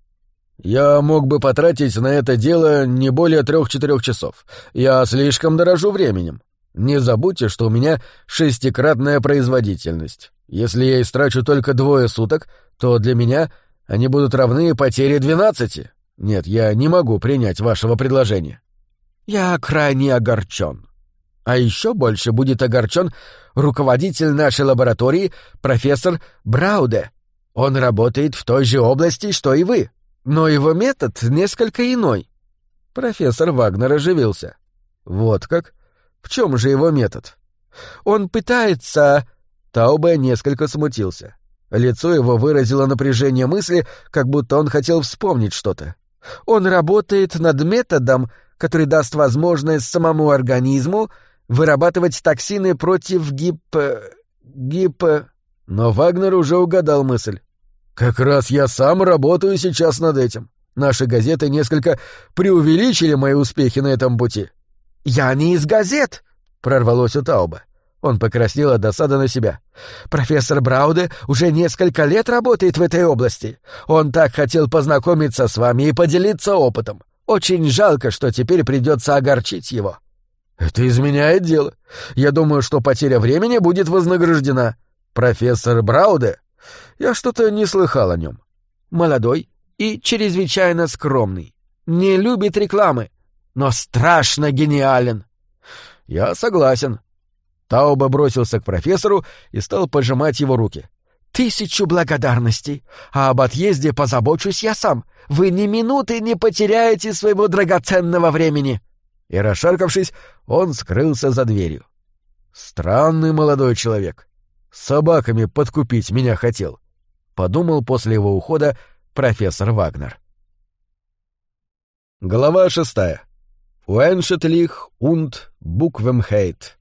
Я мог бы потратить на это дело не более трех-четырех часов. Я слишком дорожу временем. Не забудьте, что у меня шестикратная производительность. Если я истрачу только двое суток, то для меня они будут равны потере двенадцати. Нет, я не могу принять вашего предложения. Я крайне огорчен. А еще больше будет огорчен руководитель нашей лаборатории, профессор Брауде. Он работает в той же области, что и вы. Но его метод несколько иной. Профессор Вагнер оживился. Вот как? В чем же его метод? Он пытается... Таубе несколько смутился. Лицо его выразило напряжение мысли, как будто он хотел вспомнить что-то. Он работает над методом, который даст возможность самому организму вырабатывать токсины против гип... гип... Но Вагнер уже угадал мысль. Как раз я сам работаю сейчас над этим. Наши газеты несколько преувеличили мои успехи на этом пути. Я не из газет, прорвалось у Тауба. Он покраснел от досады на себя. «Профессор Брауде уже несколько лет работает в этой области. Он так хотел познакомиться с вами и поделиться опытом. Очень жалко, что теперь придется огорчить его». «Это изменяет дело. Я думаю, что потеря времени будет вознаграждена. Профессор Брауде я что-то не слыхал о нем. Молодой и чрезвычайно скромный. Не любит рекламы, но страшно гениален. Я согласен. Тауба бросился к профессору и стал пожимать его руки. «Тысячу благодарностей, а об отъезде позабочусь я сам. Вы ни минуты не потеряете своего драгоценного времени». И, расшаркавшись, он скрылся за дверью. Странный молодой человек. Собаками подкупить меня хотел подумал после его ухода профессор Вагнер. Глава шестая. Уэншетлих und Буквемхейт.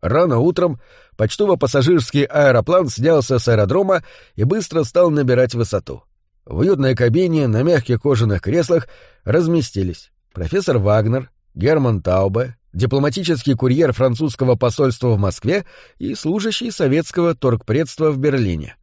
Рано утром почтово-пассажирский аэроплан снялся с аэродрома и быстро стал набирать высоту. В уютной кабине на мягких кожаных креслах разместились профессор Вагнер, Герман Таубе, дипломатический курьер французского посольства в Москве и служащий советского торгпредства в Берлине.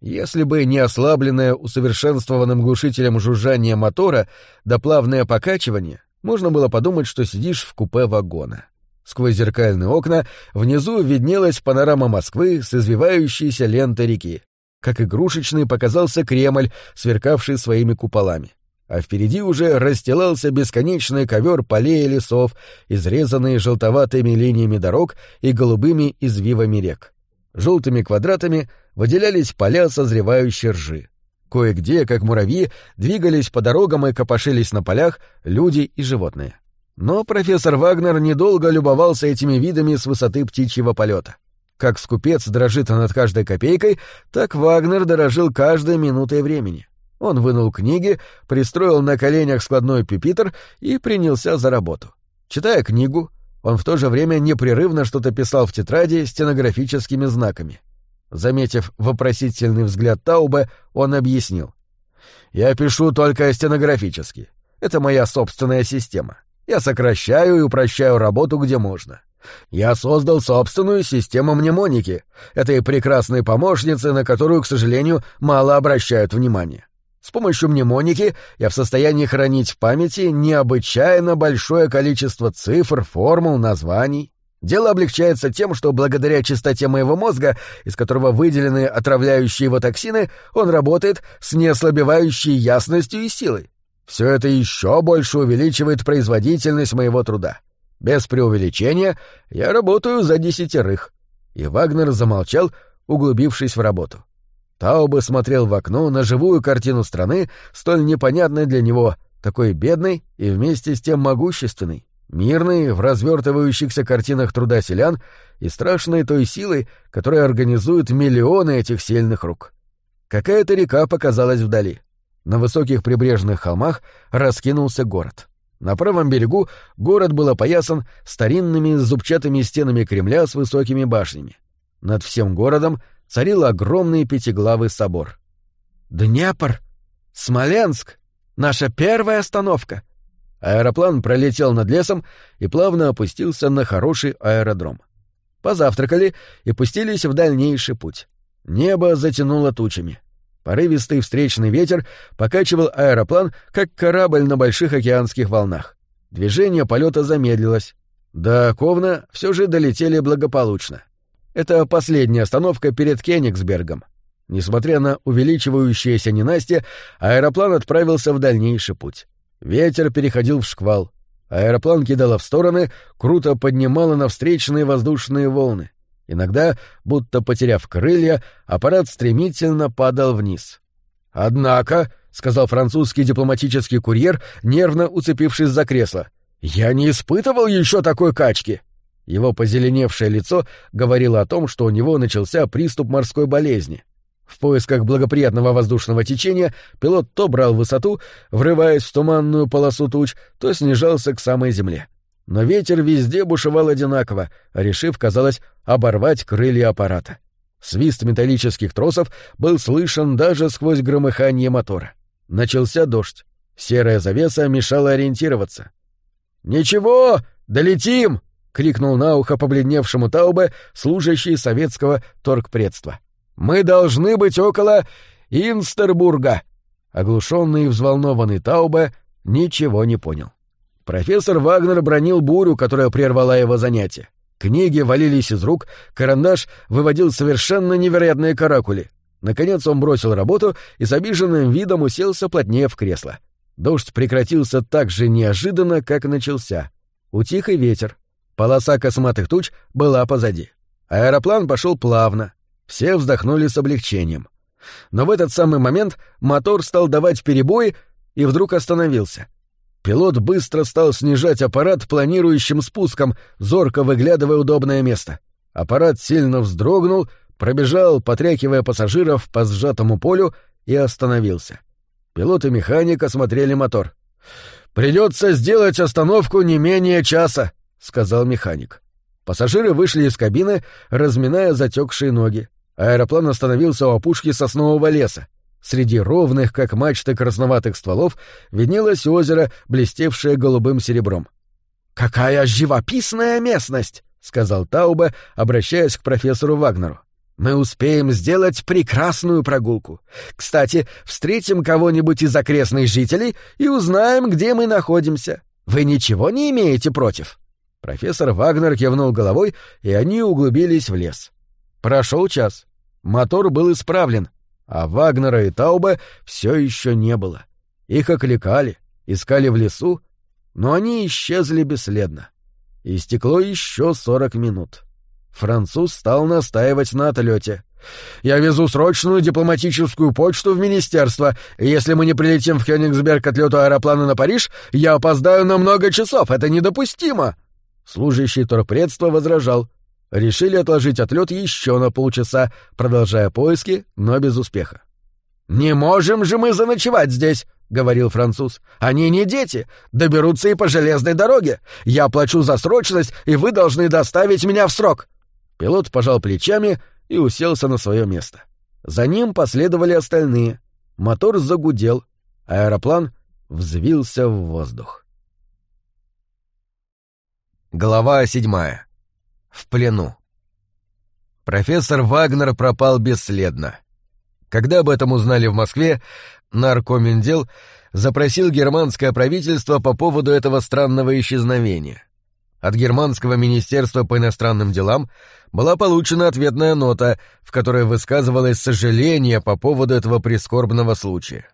Если бы не ослабленное усовершенствованным глушителем жужжание мотора да плавное покачивание, можно было подумать, что сидишь в купе вагона. Сквозь зеркальные окна внизу виднелась панорама Москвы с извивающейся лентой реки. как игрушечный показался Кремль, сверкавший своими куполами. А впереди уже расстилался бесконечный ковер полей и лесов, изрезанные желтоватыми линиями дорог и голубыми извивами рек. Желтыми квадратами выделялись поля созревающей ржи. Кое-где, как муравьи, двигались по дорогам и копошились на полях люди и животные. Но профессор Вагнер недолго любовался этими видами с высоты птичьего полета. Как скупец дрожит над каждой копейкой, так Вагнер дорожил каждой минутой времени. Он вынул книги, пристроил на коленях складной пюпитр и принялся за работу. Читая книгу, он в то же время непрерывно что-то писал в тетради стенографическими знаками. Заметив вопросительный взгляд Таубе, он объяснил. «Я пишу только стенографически. Это моя собственная система. Я сокращаю и упрощаю работу, где можно. Я создал собственную систему мнемоники, этой прекрасной помощницы, на которую, к сожалению, мало обращают внимания. С помощью мнемоники я в состоянии хранить в памяти необычайно большое количество цифр, формул, названий. Дело облегчается тем, что благодаря чистоте моего мозга, из которого выделены отравляющие его токсины, он работает с неослабевающей ясностью и силой. Все это еще больше увеличивает производительность моего труда. Без преувеличения, я работаю за десятерых. И Вагнер замолчал, углубившись в работу. Таубе смотрел в окно на живую картину страны, столь непонятной для него, такой бедной и вместе с тем могущественной, мирной в развертывающихся картинах труда селян и страшной той силой, которая организует миллионы этих сильных рук. Какая-то река показалась вдали. На высоких прибрежных холмах раскинулся город. На правом берегу город был опоясан старинными зубчатыми стенами Кремля с высокими башнями. Над всем городом царил огромный пятиглавый собор. «Днепр! Смоленск! Наша первая остановка!» Аэроплан пролетел над лесом и плавно опустился на хороший аэродром. Позавтракали и пустились в дальнейший путь. Небо затянуло тучами. Порывистый встречный ветер покачивал аэроплан, как корабль на больших океанских волнах. Движение полета замедлилось. До Ковна все же долетели благополучно. Это последняя остановка перед Кенигсбергом. Несмотря на увеличивающееся ненастье, аэроплан отправился в дальнейший путь. Ветер переходил в шквал. Аэроплан кидало в стороны, круто поднимало на встречные воздушные волны. Иногда, будто потеряв крылья, аппарат стремительно падал вниз. «Однако», — сказал французский дипломатический курьер, нервно уцепившись за кресло, — «я не испытывал еще такой качки». Его позеленевшее лицо говорило о том, что у него начался приступ морской болезни. В поисках благоприятного воздушного течения пилот то брал высоту, врываясь в туманную полосу туч, то снижался к самой земле. Но ветер везде бушевал одинаково, решив, казалось, оборвать крылья аппарата. Свист металлических тросов был слышен даже сквозь громыхание мотора. Начался дождь. Серая завеса мешала ориентироваться. «Ничего, долетим!» — крикнул на ухо побледневшему Таубе служащий советского торгпредства. «Мы должны быть около Инстербурга!» Оглушенный и взволнованный Таубе ничего не понял. Профессор Вагнер бронил бурю, которая прервала его занятие. Книги валились из рук, карандаш выводил совершенно невероятные каракули. Наконец он бросил работу и с обиженным видом уселся плотнее в кресло. Дождь прекратился так же неожиданно, как начался. Утих и ветер. Полоса косматых туч была позади. Аэроплан пошел плавно. Все вздохнули с облегчением. Но в этот самый момент мотор стал давать перебои и вдруг остановился. Пилот быстро стал снижать аппарат планирующим спуском, зорко выглядывая удобное место. Аппарат сильно вздрогнул, пробежал, потрякивая пассажиров по сжатому полю, и остановился. Пилот и механик осмотрели мотор. «Придется сделать остановку не менее часа», — сказал механик. Пассажиры вышли из кабины, разминая затекшие ноги. Аэроплан остановился у опушки соснового леса. Среди ровных, как мачты красноватых стволов, виднелось озеро, блестевшее голубым серебром. «Какая живописная местность!» — сказал Таубе, обращаясь к профессору Вагнеру. «Мы успеем сделать прекрасную прогулку. Кстати, встретим кого-нибудь из окрестных жителей и узнаем, где мы находимся. Вы ничего не имеете против?» Профессор Вагнер кивнул головой, и они углубились в лес. Прошел час. Мотор был исправлен, А Вагнера и Таубе все еще не было. Их окликали, искали в лесу, но они исчезли бесследно. Истекло еще сорок минут. Француз стал настаивать на отлете. «Я везу срочную дипломатическую почту в министерство, и если мы не прилетим в Кёнигсберг к отлету аэроплана на Париж, я опоздаю на много часов, это недопустимо!» Служащий торпредства возражал. Решили отложить отлет еще на полчаса, продолжая поиски, но без успеха. «Не можем же мы заночевать здесь!» — говорил француз. «Они не дети, доберутся и по железной дороге. Я плачу за срочность, и вы должны доставить меня в срок». Пилот пожал плечами и уселся на свое место. За ним последовали остальные. Мотор загудел, аэроплан взвился в воздух. Глава седьмая. В плену. Профессор Вагнер пропал бесследно. Когда об этом узнали в Москве, наркомендел запросил германское правительство по поводу этого странного исчезновения. От германского министерства по иностранным делам была получена ответная нота, в которой высказывалось сожаление по поводу этого прискорбного случая.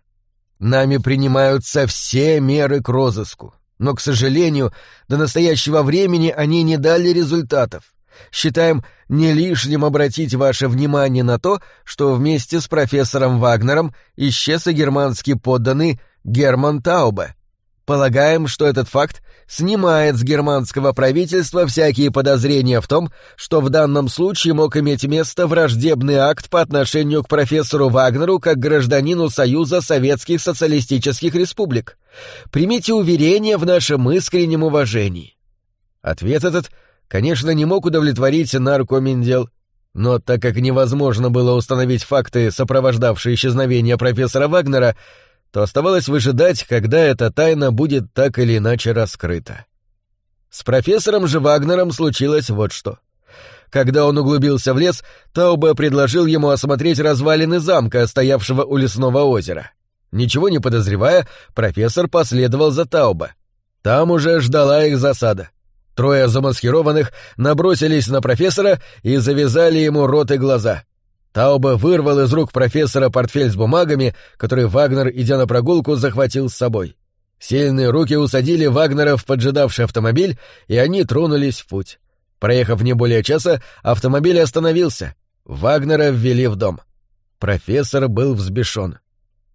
Нами принимаются все меры к розыску, но, к сожалению, до настоящего времени они не дали результатов. Считаем не лишним обратить ваше внимание на то, что вместе с профессором Вагнером исчез и германский подданный Герман Таубе. Полагаем, что этот факт снимает с германского правительства всякие подозрения в том, что в данном случае мог иметь место враждебный акт по отношению к профессору Вагнеру как гражданину Союза Советских Социалистических Республик. Примите уверение в нашем искреннем уважении. Ответ этот, конечно, не мог удовлетворить наркоминдел, но так как невозможно было установить факты, сопровождавшие исчезновение профессора Вагнера, то оставалось выжидать, когда эта тайна будет так или иначе раскрыта. С профессором же Вагнером случилось вот что. Когда он углубился в лес, Таубе предложил ему осмотреть развалины замка, стоявшего у лесного озера. Ничего не подозревая, профессор последовал за Таубе. Там уже ждала их засада. Трое замаскированных набросились на профессора и завязали ему рот и глаза. Тауба вырвал из рук профессора портфель с бумагами, который Вагнер, идя на прогулку, захватил с собой. Сильные руки усадили Вагнера в поджидавший автомобиль, и они тронулись в путь. Проехав не более часа, автомобиль остановился. Вагнера ввели в дом. Профессор был взбешен.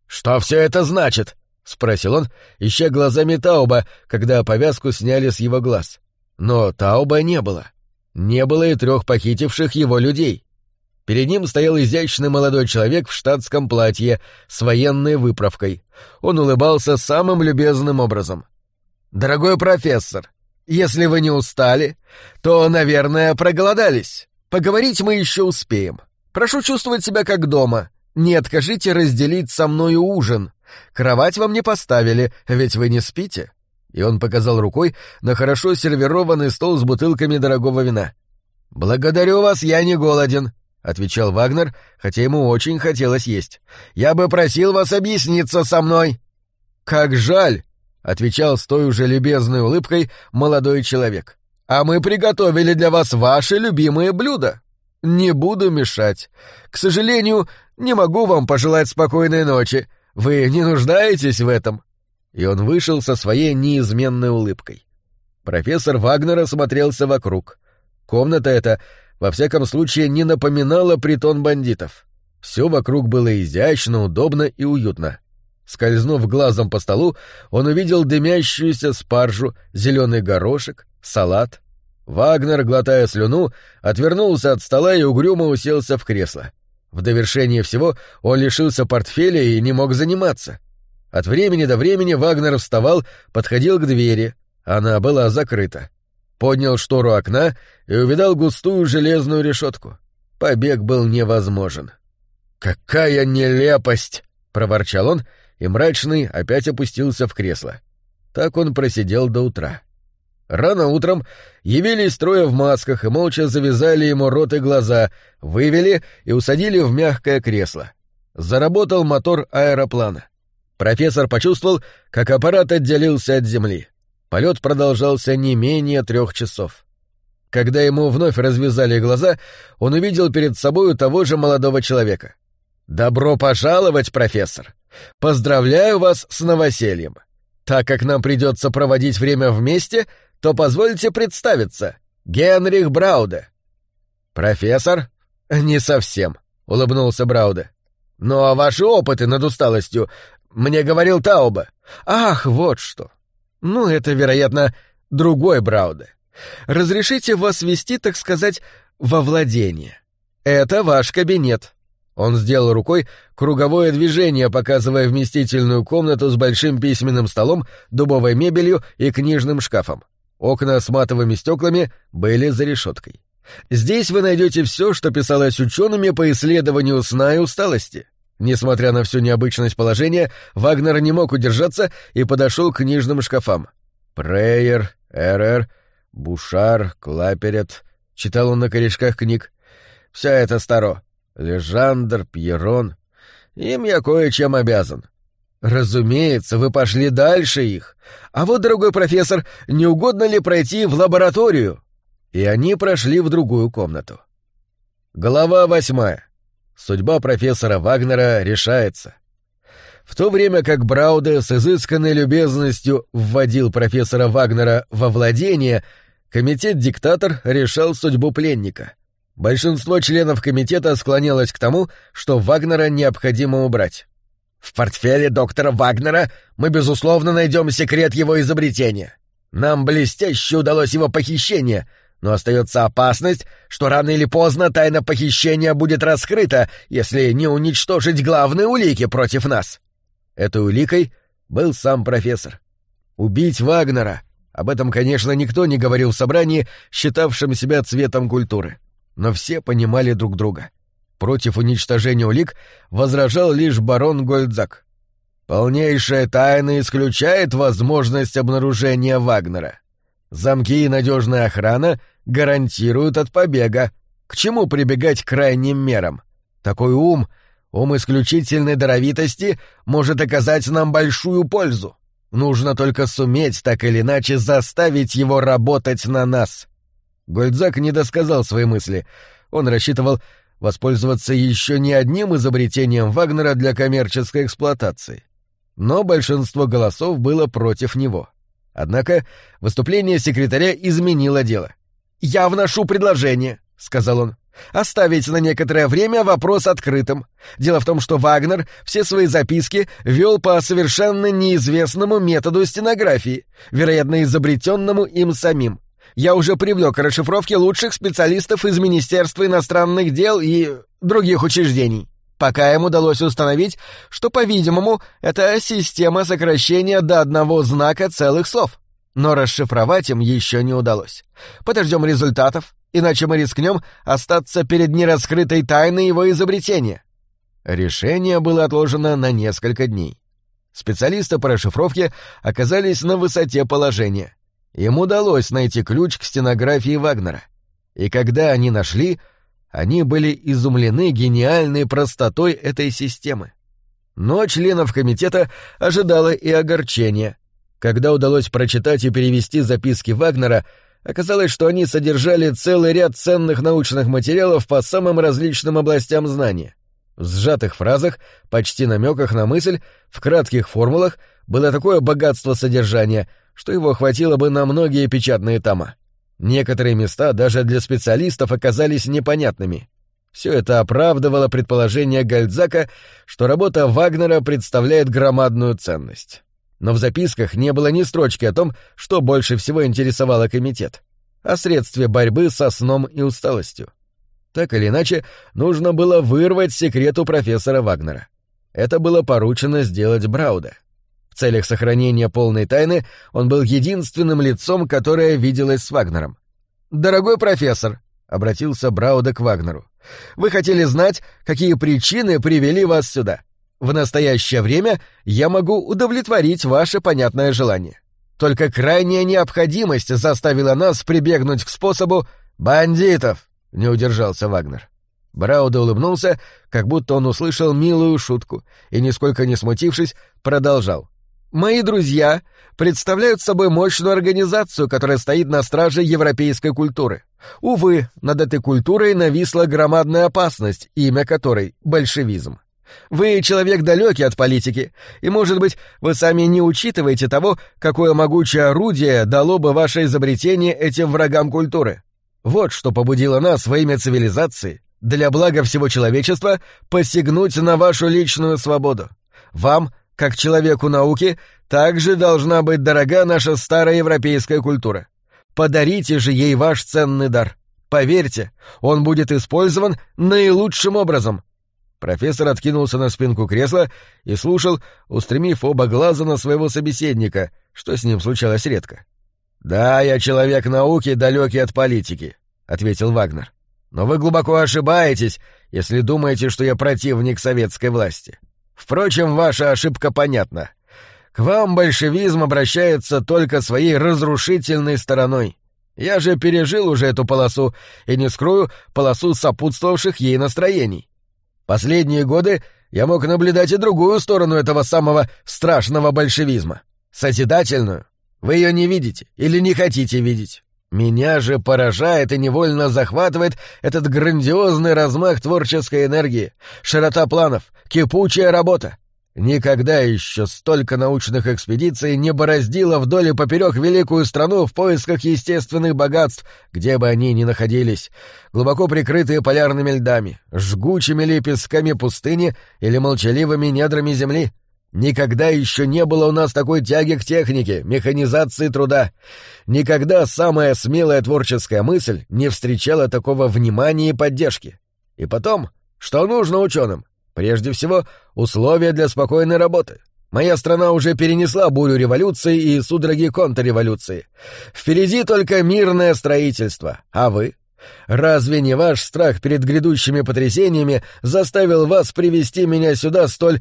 «Что все это значит?» — спросил он, ища глазами Тауба, когда повязку сняли с его глаз. Но Тауба не было. Не было и трех похитивших его людей. Перед ним стоял изящный молодой человек в штатском платье с военной выправкой. Он улыбался самым любезным образом. «Дорогой профессор, если вы не устали, то, наверное, проголодались. Поговорить мы еще успеем. Прошу чувствовать себя как дома. Не откажите разделить со мною ужин. Кровать вам не поставили, ведь вы не спите». И он показал рукой на хорошо сервированный стол с бутылками дорогого вина. «Благодарю вас, я не голоден отвечал Вагнер, хотя ему очень хотелось есть. Я бы просил вас объясниться со мной. Как жаль, отвечал с той уже любезной улыбкой молодой человек. А мы приготовили для вас ваши любимые блюда. Не буду мешать. К сожалению, не могу вам пожелать спокойной ночи. Вы не нуждаетесь в этом. И он вышел со своей неизменной улыбкой. Профессор Вагнер осмотрелся вокруг. Комната эта во всяком случае не напоминала притон бандитов. Все вокруг было изящно, удобно и уютно. Скользнув глазом по столу, он увидел дымящуюся спаржу, зеленый горошек, салат. Вагнер, глотая слюну, отвернулся от стола и угрюмо уселся в кресло. В довершение всего он лишился портфеля и не мог заниматься. От времени до времени Вагнер вставал, подходил к двери. Она была закрыта поднял штору окна и увидал густую железную решетку. Побег был невозможен. «Какая нелепость!» — проворчал он, и мрачный опять опустился в кресло. Так он просидел до утра. Рано утром явились трое в масках и молча завязали ему рот и глаза, вывели и усадили в мягкое кресло. Заработал мотор аэроплана. Профессор почувствовал, как аппарат отделился от земли. Полет продолжался не менее трех часов. Когда ему вновь развязали глаза, он увидел перед собою того же молодого человека. «Добро пожаловать, профессор! Поздравляю вас с новосельем! Так как нам придется проводить время вместе, то позвольте представиться. Генрих Брауде». «Профессор?» «Не совсем», — улыбнулся Брауде. «Ну а ваши опыты над усталостью? Мне говорил Тауба». «Ах, вот что! Ну, это, вероятно, другой Брауде. Разрешите вас вести, так сказать, во владение. Это ваш кабинет». Он сделал рукой круговое движение, показывая вместительную комнату с большим письменным столом, дубовой мебелью и книжным шкафом. Окна с матовыми стеклами были за решеткой. Здесь вы найдете все, что писалось учеными по исследованию сна и усталости. Несмотря на всю необычность положения, Вагнер не мог удержаться и подошел к книжным шкафам. «Прейер», «РР», «Бушар», «Клаперет», — читал он на корешках книг. «Все это старо. Лежандр, Пьерон. Им я кое-чем обязан». «Разумеется, вы пошли дальше их. А вот, дорогой профессор, не угодно ли пройти в лабораторию?» И они прошли в другую комнату. Глава восьмая. Судьба профессора Вагнера решается. В то время как Брауде с изысканной любезностью вводил профессора Вагнера во владение, комитет-диктатор решал судьбу пленника. Большинство членов комитета склонялось к тому, что Вагнера необходимо убрать. В портфеле доктора Вагнера мы, безусловно, найдем секрет его изобретения. Нам блестяще удалось его похищение — но остается опасность, что рано или поздно тайна похищения будет раскрыта, если не уничтожить главные улики против нас. Этой уликой был сам профессор. Убить Вагнера. Об этом, конечно, никто не говорил в собрании, считавшем себя цветом культуры. Но все понимали друг друга. Против уничтожения улик возражал лишь барон Гольдзак. Полнейшая тайна исключает возможность обнаружения Вагнера. Замки и надежная охрана гарантируют от побега. К чему прибегать к крайним мерам? Такой ум, ум исключительной даровитости, может оказать нам большую пользу. Нужно только суметь так или иначе заставить его работать на нас. Гольдзак не досказал свои мысли. Он рассчитывал воспользоваться еще не одним изобретением Вагнера для коммерческой эксплуатации. Но большинство голосов было против него. Однако выступление секретаря изменило дело. «Я вношу предложение», — сказал он. «Оставить на некоторое время вопрос открытым. Дело в том, что Вагнер все свои записки вел по совершенно неизвестному методу стенографии, вероятно, изобретенному им самим. Я уже привлек к расшифровке лучших специалистов из Министерства иностранных дел и других учреждений. Пока им удалось установить, что, по-видимому, это система сокращения до одного знака целых слов. Но расшифровать им еще не удалось. Подождем результатов, иначе мы рискнем остаться перед нераскрытой тайной его изобретения. Решение было отложено на несколько дней. Специалисты по расшифровке оказались на высоте положения. Им удалось найти ключ к стенографии Вагнера. И когда они нашли, они были изумлены гениальной простотой этой системы. Но членов комитета ожидало и огорчение. Когда удалось прочитать и перевести записки Вагнера, оказалось, что они содержали целый ряд ценных научных материалов по самым различным областям знания. В сжатых фразах, почти намеках на мысль, в кратких формулах было такое богатство содержания, что его хватило бы на многие печатные тома. Некоторые места даже для специалистов оказались непонятными. Все это оправдывало предположение Гальдзака, что работа Вагнера представляет громадную ценность. Но в записках не было ни строчки о том, что больше всего интересовало комитет — о средстве борьбы со сном и усталостью. Так или иначе, нужно было вырвать секрет у профессора Вагнера. Это было поручено сделать Брауда — целях сохранения полной тайны он был единственным лицом, которое виделось с Вагнером. «Дорогой профессор», — обратился Брауда к Вагнеру, — «вы хотели знать, какие причины привели вас сюда. В настоящее время я могу удовлетворить ваше понятное желание. Только крайняя необходимость заставила нас прибегнуть к способу бандитов», — не удержался Вагнер. Брауда улыбнулся, как будто он услышал милую шутку, и, нисколько не смутившись, продолжал. Мои друзья представляют собой мощную организацию, которая стоит на страже европейской культуры. Увы, над этой культурой нависла громадная опасность, имя которой — большевизм. Вы человек далекий от политики, и, может быть, вы сами не учитываете того, какое могучее орудие дало бы ваше изобретение этим врагам культуры. Вот что побудило нас во имя цивилизации, для блага всего человечества, посягнуть на вашу личную свободу. Вам, как человеку науки, также должна быть дорога наша старая европейская культура. Подарите же ей ваш ценный дар. Поверьте, он будет использован наилучшим образом. Профессор откинулся на спинку кресла и слушал, устремив оба глаза на своего собеседника, что с ним случалось редко. «Да, я человек науки, далекий от политики», — ответил Вагнер. «Но вы глубоко ошибаетесь, если думаете, что я противник советской власти. Впрочем, ваша ошибка понятна. К вам большевизм обращается только своей разрушительной стороной. Я же пережил уже эту полосу и, не скрою, полосу сопутствовавших ей настроений. Последние годы я мог наблюдать и другую сторону этого самого страшного большевизма. Созидательную. Вы ее не видите или не хотите видеть. Меня же поражает и невольно захватывает этот грандиозный размах творческой энергии, широта планов, кипучая работа. Никогда еще столько научных экспедиций не бороздило вдоль и поперек великую страну в поисках естественных богатств, где бы они ни находились, глубоко прикрытые полярными льдами, жгучими ли песками пустыни или молчаливыми недрами земли. Никогда еще не было у нас такой тяги к технике, механизации труда. Никогда самая смелая творческая мысль не встречала такого внимания и поддержки. И потом, что нужно ученым? Прежде всего, условия для спокойной работы. Моя страна уже перенесла бурю революции и судороги контрреволюции. Впереди только мирное строительство. А вы? Разве не ваш страх перед грядущими потрясениями заставил вас привести меня сюда столь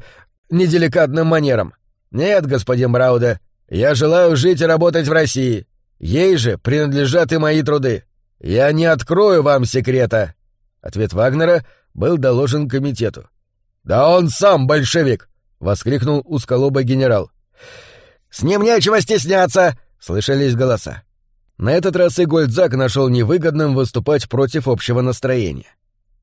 неделикатным манером? Нет, господин Брауде, я желаю жить и работать в России. Ей же принадлежат и мои труды. Я не открою вам секрета. Ответ Вагнера был доложен комитету. «Да он сам большевик!» — воскликнул узколобый генерал. «С ним нечего стесняться!» — слышались голоса. На этот раз и Гольдзак нашел невыгодным выступать против общего настроения.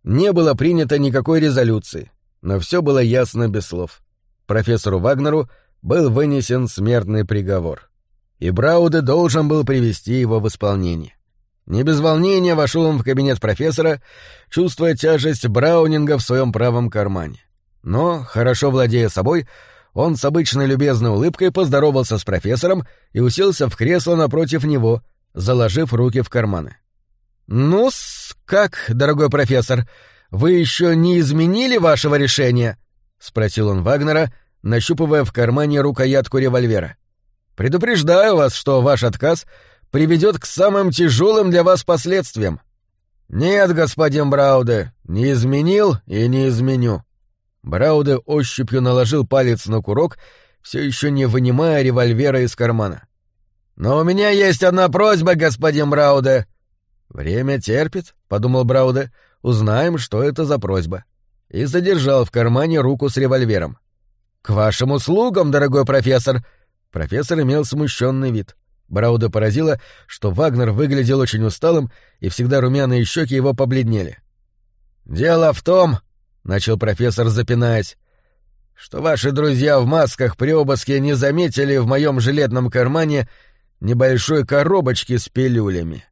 Не было принято никакой резолюции, но все было ясно без слов. Профессору Вагнеру был вынесен смертный приговор. И Брауде должен был привести его в исполнение. Не без волнения вошел он в кабинет профессора, чувствуя тяжесть Браунинга в своем правом кармане. Но, хорошо владея собой, он с обычной любезной улыбкой поздоровался с профессором и уселся в кресло напротив него, заложив руки в карманы. «Ну-с, как, дорогой профессор, вы еще не изменили вашего решения?» — спросил он Вагнера, нащупывая в кармане рукоятку револьвера. «Предупреждаю вас, что ваш отказ приведет к самым тяжелым для вас последствиям». «Нет, господин Брауде, не изменил и не изменю», Брауде ощупью наложил палец на курок, все еще не вынимая револьвера из кармана. «Но у меня есть одна просьба, господин Брауде!» «Время терпит», — подумал Брауде. «Узнаем, что это за просьба». И задержал в кармане руку с револьвером. «К вашим услугам, дорогой профессор!» Профессор имел смущенный вид. Брауда поразило, что Вагнер выглядел очень усталым, и всегда румяные щеки его побледнели. «Дело в том», — начал профессор, запинаясь, — что ваши друзья в масках при обыске не заметили в моем жилетном кармане небольшой коробочки с пилюлями.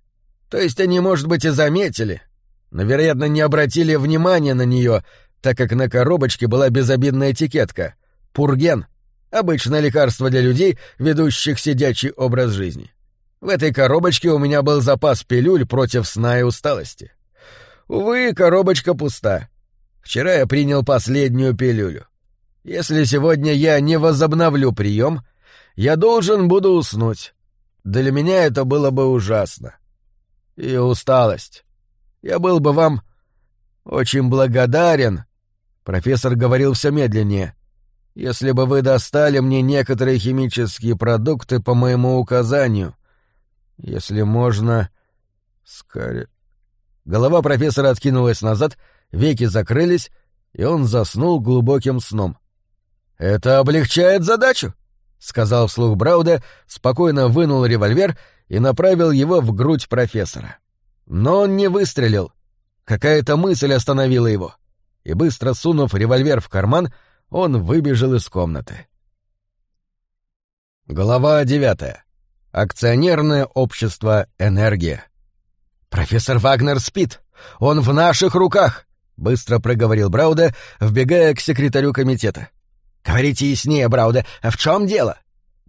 То есть они, может быть, и заметили, но, вероятно, не обратили внимания на нее, так как на коробочке была безобидная этикетка — пурген, обычное лекарство для людей, ведущих сидячий образ жизни. В этой коробочке у меня был запас пилюль против сна и усталости. Увы, коробочка пуста. Вчера я принял последнюю пилюлю. Если сегодня я не возобновлю прием, я должен буду уснуть. Для меня это было бы ужасно. И усталость. Я был бы вам очень благодарен, профессор говорил все медленнее, если бы вы достали мне некоторые химические продукты по моему указанию. Если можно... Скорее... Голова профессора откинулась назад — веки закрылись, и он заснул глубоким сном. «Это облегчает задачу», — сказал вслух Брауда, спокойно вынул револьвер и направил его в грудь профессора. Но он не выстрелил. Какая-то мысль остановила его. И, быстро сунув револьвер в карман, он выбежал из комнаты. Глава девятая. Акционерное общество «Энергия». «Профессор Вагнер спит! Он в наших руках!» — быстро проговорил Брауда, вбегая к секретарю комитета. «Говорите яснее, Брауда, а в чем дело?»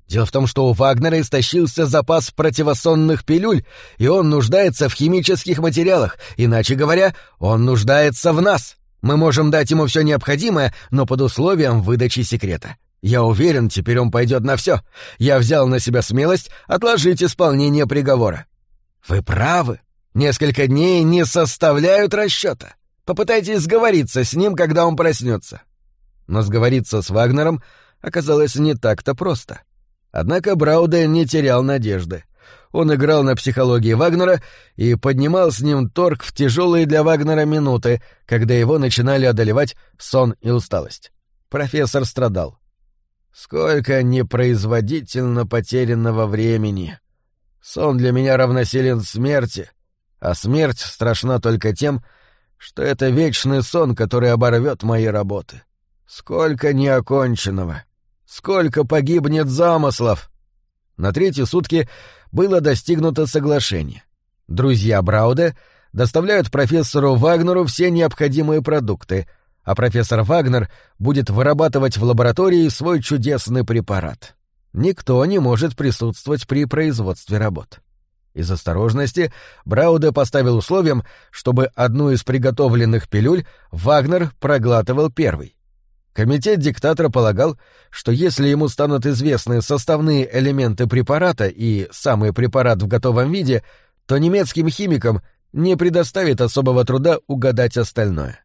Дело в том, что у Вагнера истощился запас противосонных пилюль, и он нуждается в химических материалах, иначе говоря, он нуждается в нас. Мы можем дать ему все необходимое, но под условием выдачи секрета. Я уверен, теперь он пойдет на все. Я взял на себя смелость отложить исполнение приговора. Вы правы. Несколько дней не составляют расчета. Попытайтесь сговориться с ним, когда он проснется. Но сговориться с Вагнером оказалось не так-то просто. Однако Брауде не терял надежды. Он играл на психологии Вагнера и поднимал с ним торг в тяжелые для Вагнера минуты, когда его начинали одолевать сон и усталость. Профессор страдал. Сколько непроизводительно потерянного времени. Сон для меня равносилен смерти, а смерть страшна только тем, что это вечный сон, который оборвет мои работы. Сколько неоконченного, сколько погибнет замыслов. На третьи сутки было достигнуто соглашение. Друзья Брауде доставляют профессору Вагнеру все необходимые продукты — а профессор Вагнер будет вырабатывать в лаборатории свой чудесный препарат. Никто не может присутствовать при производстве работ. Из осторожности Брауде поставил условием, чтобы одну из приготовленных пилюль Вагнер проглатывал первый. Комитет диктатора полагал, что если ему станут известны составные элементы препарата и самый препарат в готовом виде, то немецким химикам не предоставит особого труда угадать остальное.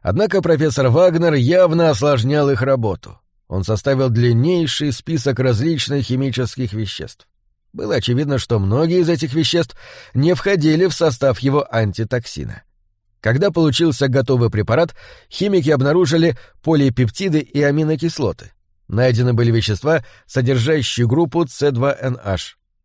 Однако профессор Вагнер явно осложнял их работу. Он составил длиннейший список различных химических веществ. Было очевидно, что многие из этих веществ не входили в состав его антитоксина. Когда получился готовый препарат, химики обнаружили полипептиды и аминокислоты. Найдены были вещества, содержащие группу С2NH,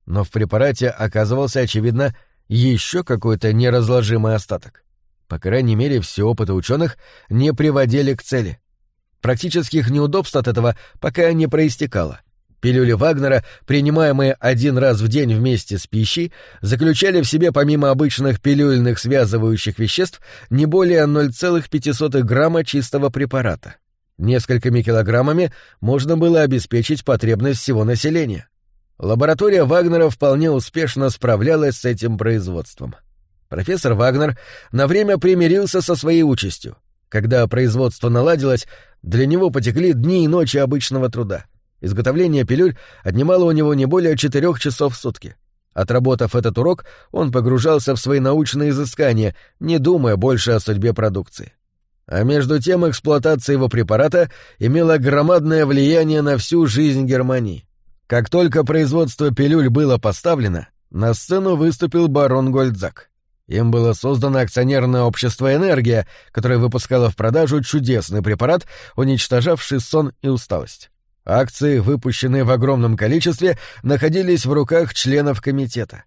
но в препарате оказывался, очевидно, еще какой-то неразложимый остаток. По крайней мере, все опыты ученых не приводили к цели. Практических неудобств от этого пока не проистекало. Пилюли Вагнера, принимаемые один раз в день вместе с пищей, заключали в себе помимо обычных пилюльных связывающих веществ не более 0,05 грамма чистого препарата. Несколькими килограммами можно было обеспечить потребность всего населения. Лаборатория Вагнера вполне успешно справлялась с этим производством. Профессор Вагнер на время примирился со своей участью. Когда производство наладилось, для него потекли дни и ночи обычного труда. Изготовление пилюль отнимало у него не более четырех часов в сутки. Отработав этот урок, он погружался в свои научные изыскания, не думая больше о судьбе продукции. А между тем эксплуатация его препарата имела громадное влияние на всю жизнь Германии. Как только производство пилюль было поставлено, на сцену выступил барон Гольдзак. Им было создано акционерное общество «Энергия», которое выпускало в продажу чудесный препарат, уничтожавший сон и усталость. Акции, выпущенные в огромном количестве, находились в руках членов комитета.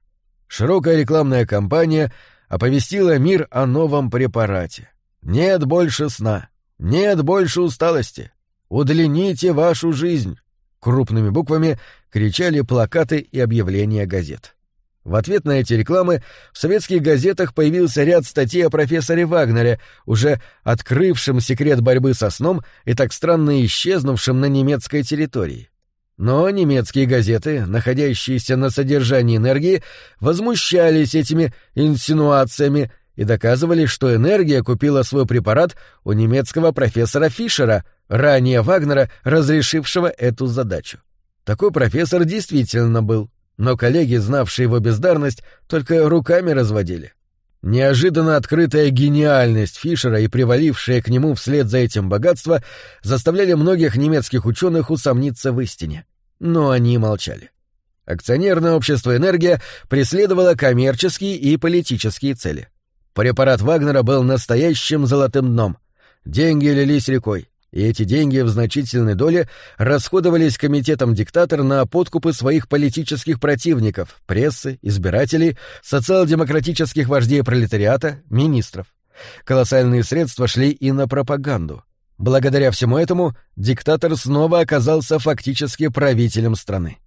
Широкая рекламная кампания оповестила мир о новом препарате. Нет больше сна, нет больше усталости. Удлините вашу жизнь. Крупными буквами кричали плакаты и объявления газет. В ответ на эти рекламы в советских газетах появился ряд статей о профессоре Вагнере, уже открывшем секрет борьбы со сном и так странно исчезнувшем на немецкой территории. Но немецкие газеты, находящиеся на содержании энергии, возмущались этими инсинуациями и доказывали, что энергия купила свой препарат у немецкого профессора Фишера, ранее Вагнера, разрешившего эту задачу. Такой профессор действительно был но коллеги, знавшие его бездарность, только руками разводили. Неожиданно открытая гениальность Фишера и привалившее к нему вслед за этим богатство заставляли многих немецких ученых усомниться в истине. Но они молчали. Акционерное общество «Энергия» преследовало коммерческие и политические цели. Препарат Вагнера был настоящим золотым дном. Деньги лились рекой и эти деньги в значительной доле расходовались комитетом диктатор на подкупы своих политических противников, прессы, избирателей, социал-демократических вождей пролетариата, министров. Колоссальные средства шли и на пропаганду. Благодаря всему этому диктатор снова оказался фактически правителем страны.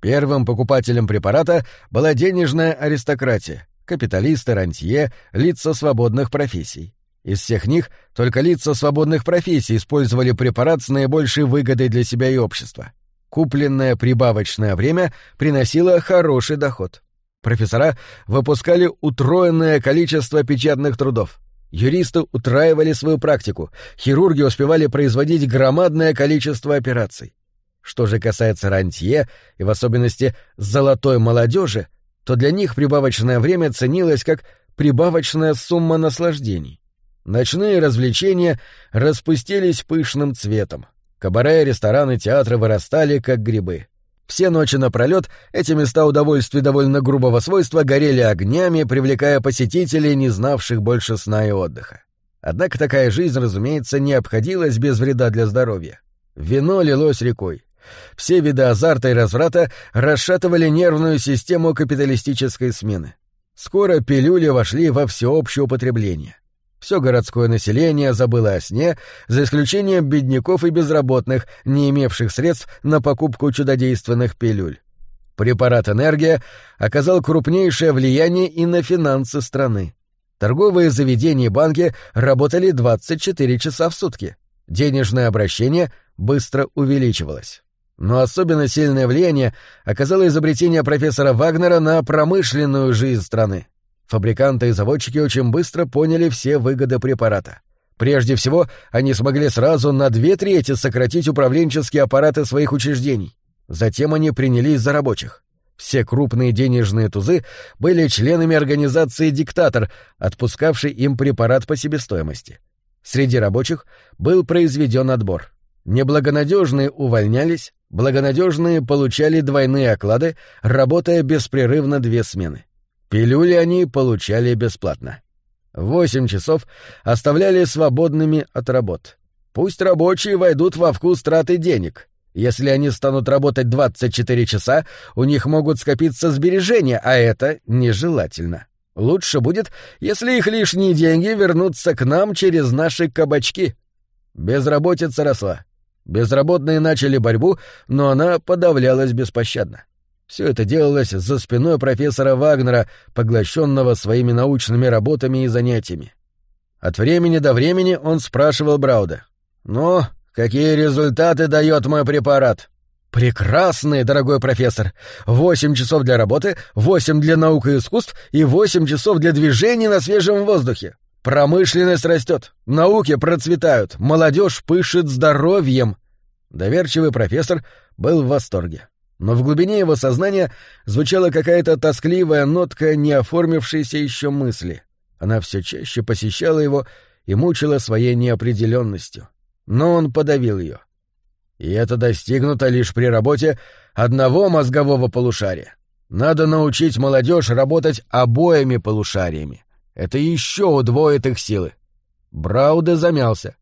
Первым покупателем препарата была денежная аристократия, капиталисты, рантье, лица свободных профессий. Из всех них только лица свободных профессий использовали препарат с наибольшей выгодой для себя и общества. Купленное прибавочное время приносило хороший доход. Профессора выпускали утроенное количество печатных трудов. Юристы утраивали свою практику, хирурги успевали производить громадное количество операций. Что же касается рантье, и в особенности золотой молодежи, то для них прибавочное время ценилось как прибавочная сумма наслаждений. Ночные развлечения распустились пышным цветом. Кабаре, рестораны, театры вырастали, как грибы. Все ночи напролет эти места удовольствий довольно грубого свойства горели огнями, привлекая посетителей, не знавших больше сна и отдыха. Однако такая жизнь, разумеется, не обходилась без вреда для здоровья. Вино лилось рекой. Все виды азарта и разврата расшатывали нервную систему капиталистической смены. Скоро пилюли вошли во всеобщее употребление. Все городское население забыло о сне, за исключением бедняков и безработных, не имевших средств на покупку чудодейственных пилюль. Препарат «Энергия» оказал крупнейшее влияние и на финансы страны. Торговые заведения и банки работали 24 часа в сутки. Денежное обращение быстро увеличивалось. Но особенно сильное влияние оказало изобретение профессора Вагнера на промышленную жизнь страны. Фабриканты и заводчики очень быстро поняли все выгоды препарата. Прежде всего, они смогли сразу на две трети сократить управленческие аппараты своих учреждений. Затем они принялись за рабочих. Все крупные денежные тузы были членами организации «Диктатор», отпускавшей им препарат по себестоимости. Среди рабочих был произведен отбор. Неблагонадежные увольнялись, благонадежные получали двойные оклады, работая беспрерывно две смены. Пилюли они получали бесплатно. Восемь часов оставляли свободными от работ. Пусть рабочие войдут во вкус траты денег. Если они станут работать 24 часа, у них могут скопиться сбережения, а это нежелательно. Лучше будет, если их лишние деньги вернутся к нам через наши кабачки. Безработица росла. Безработные начали борьбу, но она подавлялась беспощадно. Все это делалось за спиной профессора Вагнера, поглощенного своими научными работами и занятиями. От времени до времени он спрашивал Брауда. «Ну, какие результаты дает мой препарат?» «Прекрасные, дорогой профессор! Восемь часов для работы, восемь для наук и искусств и восемь часов для движений на свежем воздухе. Промышленность растет, науки процветают, молодежь пышет здоровьем!» Доверчивый профессор был в восторге но в глубине его сознания звучала какая-то тоскливая нотка не оформившейся еще мысли. Она все чаще посещала его и мучила своей неопределенностью. Но он подавил ее. И это достигнуто лишь при работе одного мозгового полушария. Надо научить молодежь работать обоими полушариями. Это еще удвоит их силы. Брауде замялся.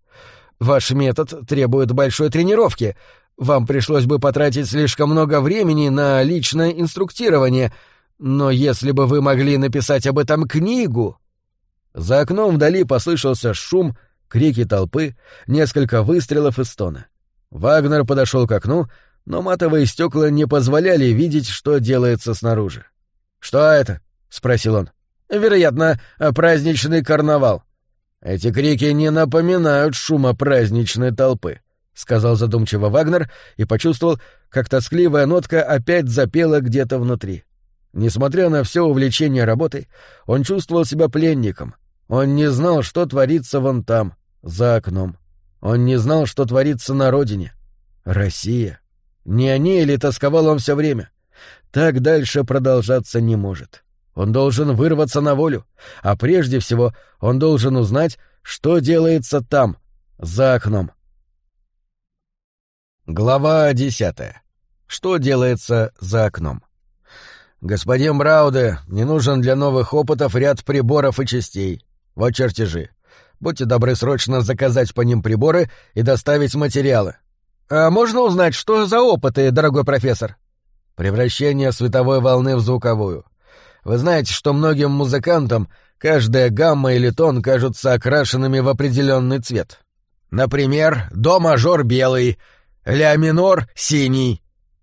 Ваш метод требует большой тренировки, вам пришлось бы потратить слишком много времени на личное инструктирование, но если бы вы могли написать об этом книгу...» За окном вдали послышался шум, крики толпы, несколько выстрелов и стона. Вагнер подошел к окну, но матовые стекла не позволяли видеть, что делается снаружи. «Что это?» — спросил он. «Вероятно, праздничный карнавал». Эти крики не напоминают шума праздничной толпы. — сказал задумчиво Вагнер и почувствовал, как тоскливая нотка опять запела где-то внутри. Несмотря на все увлечение работой, он чувствовал себя пленником. Он не знал, что творится вон там, за окном. Он не знал, что творится на родине. Россия. Не о ней ли тосковал он все время? Так дальше продолжаться не может. Он должен вырваться на волю, а прежде всего он должен узнать, что делается там, за окном. Глава десятая. Что делается за окном? Господин Брауде, не нужен для новых опытов ряд приборов и частей. Вот чертежи. Будьте добры срочно заказать по ним приборы и доставить материалы. А можно узнать, что за опыты, дорогой профессор? Превращение световой волны в звуковую. Вы знаете, что многим музыкантам каждая гамма или тон кажутся окрашенными в определенный цвет. Например, до-мажор белый, ля-минор синий,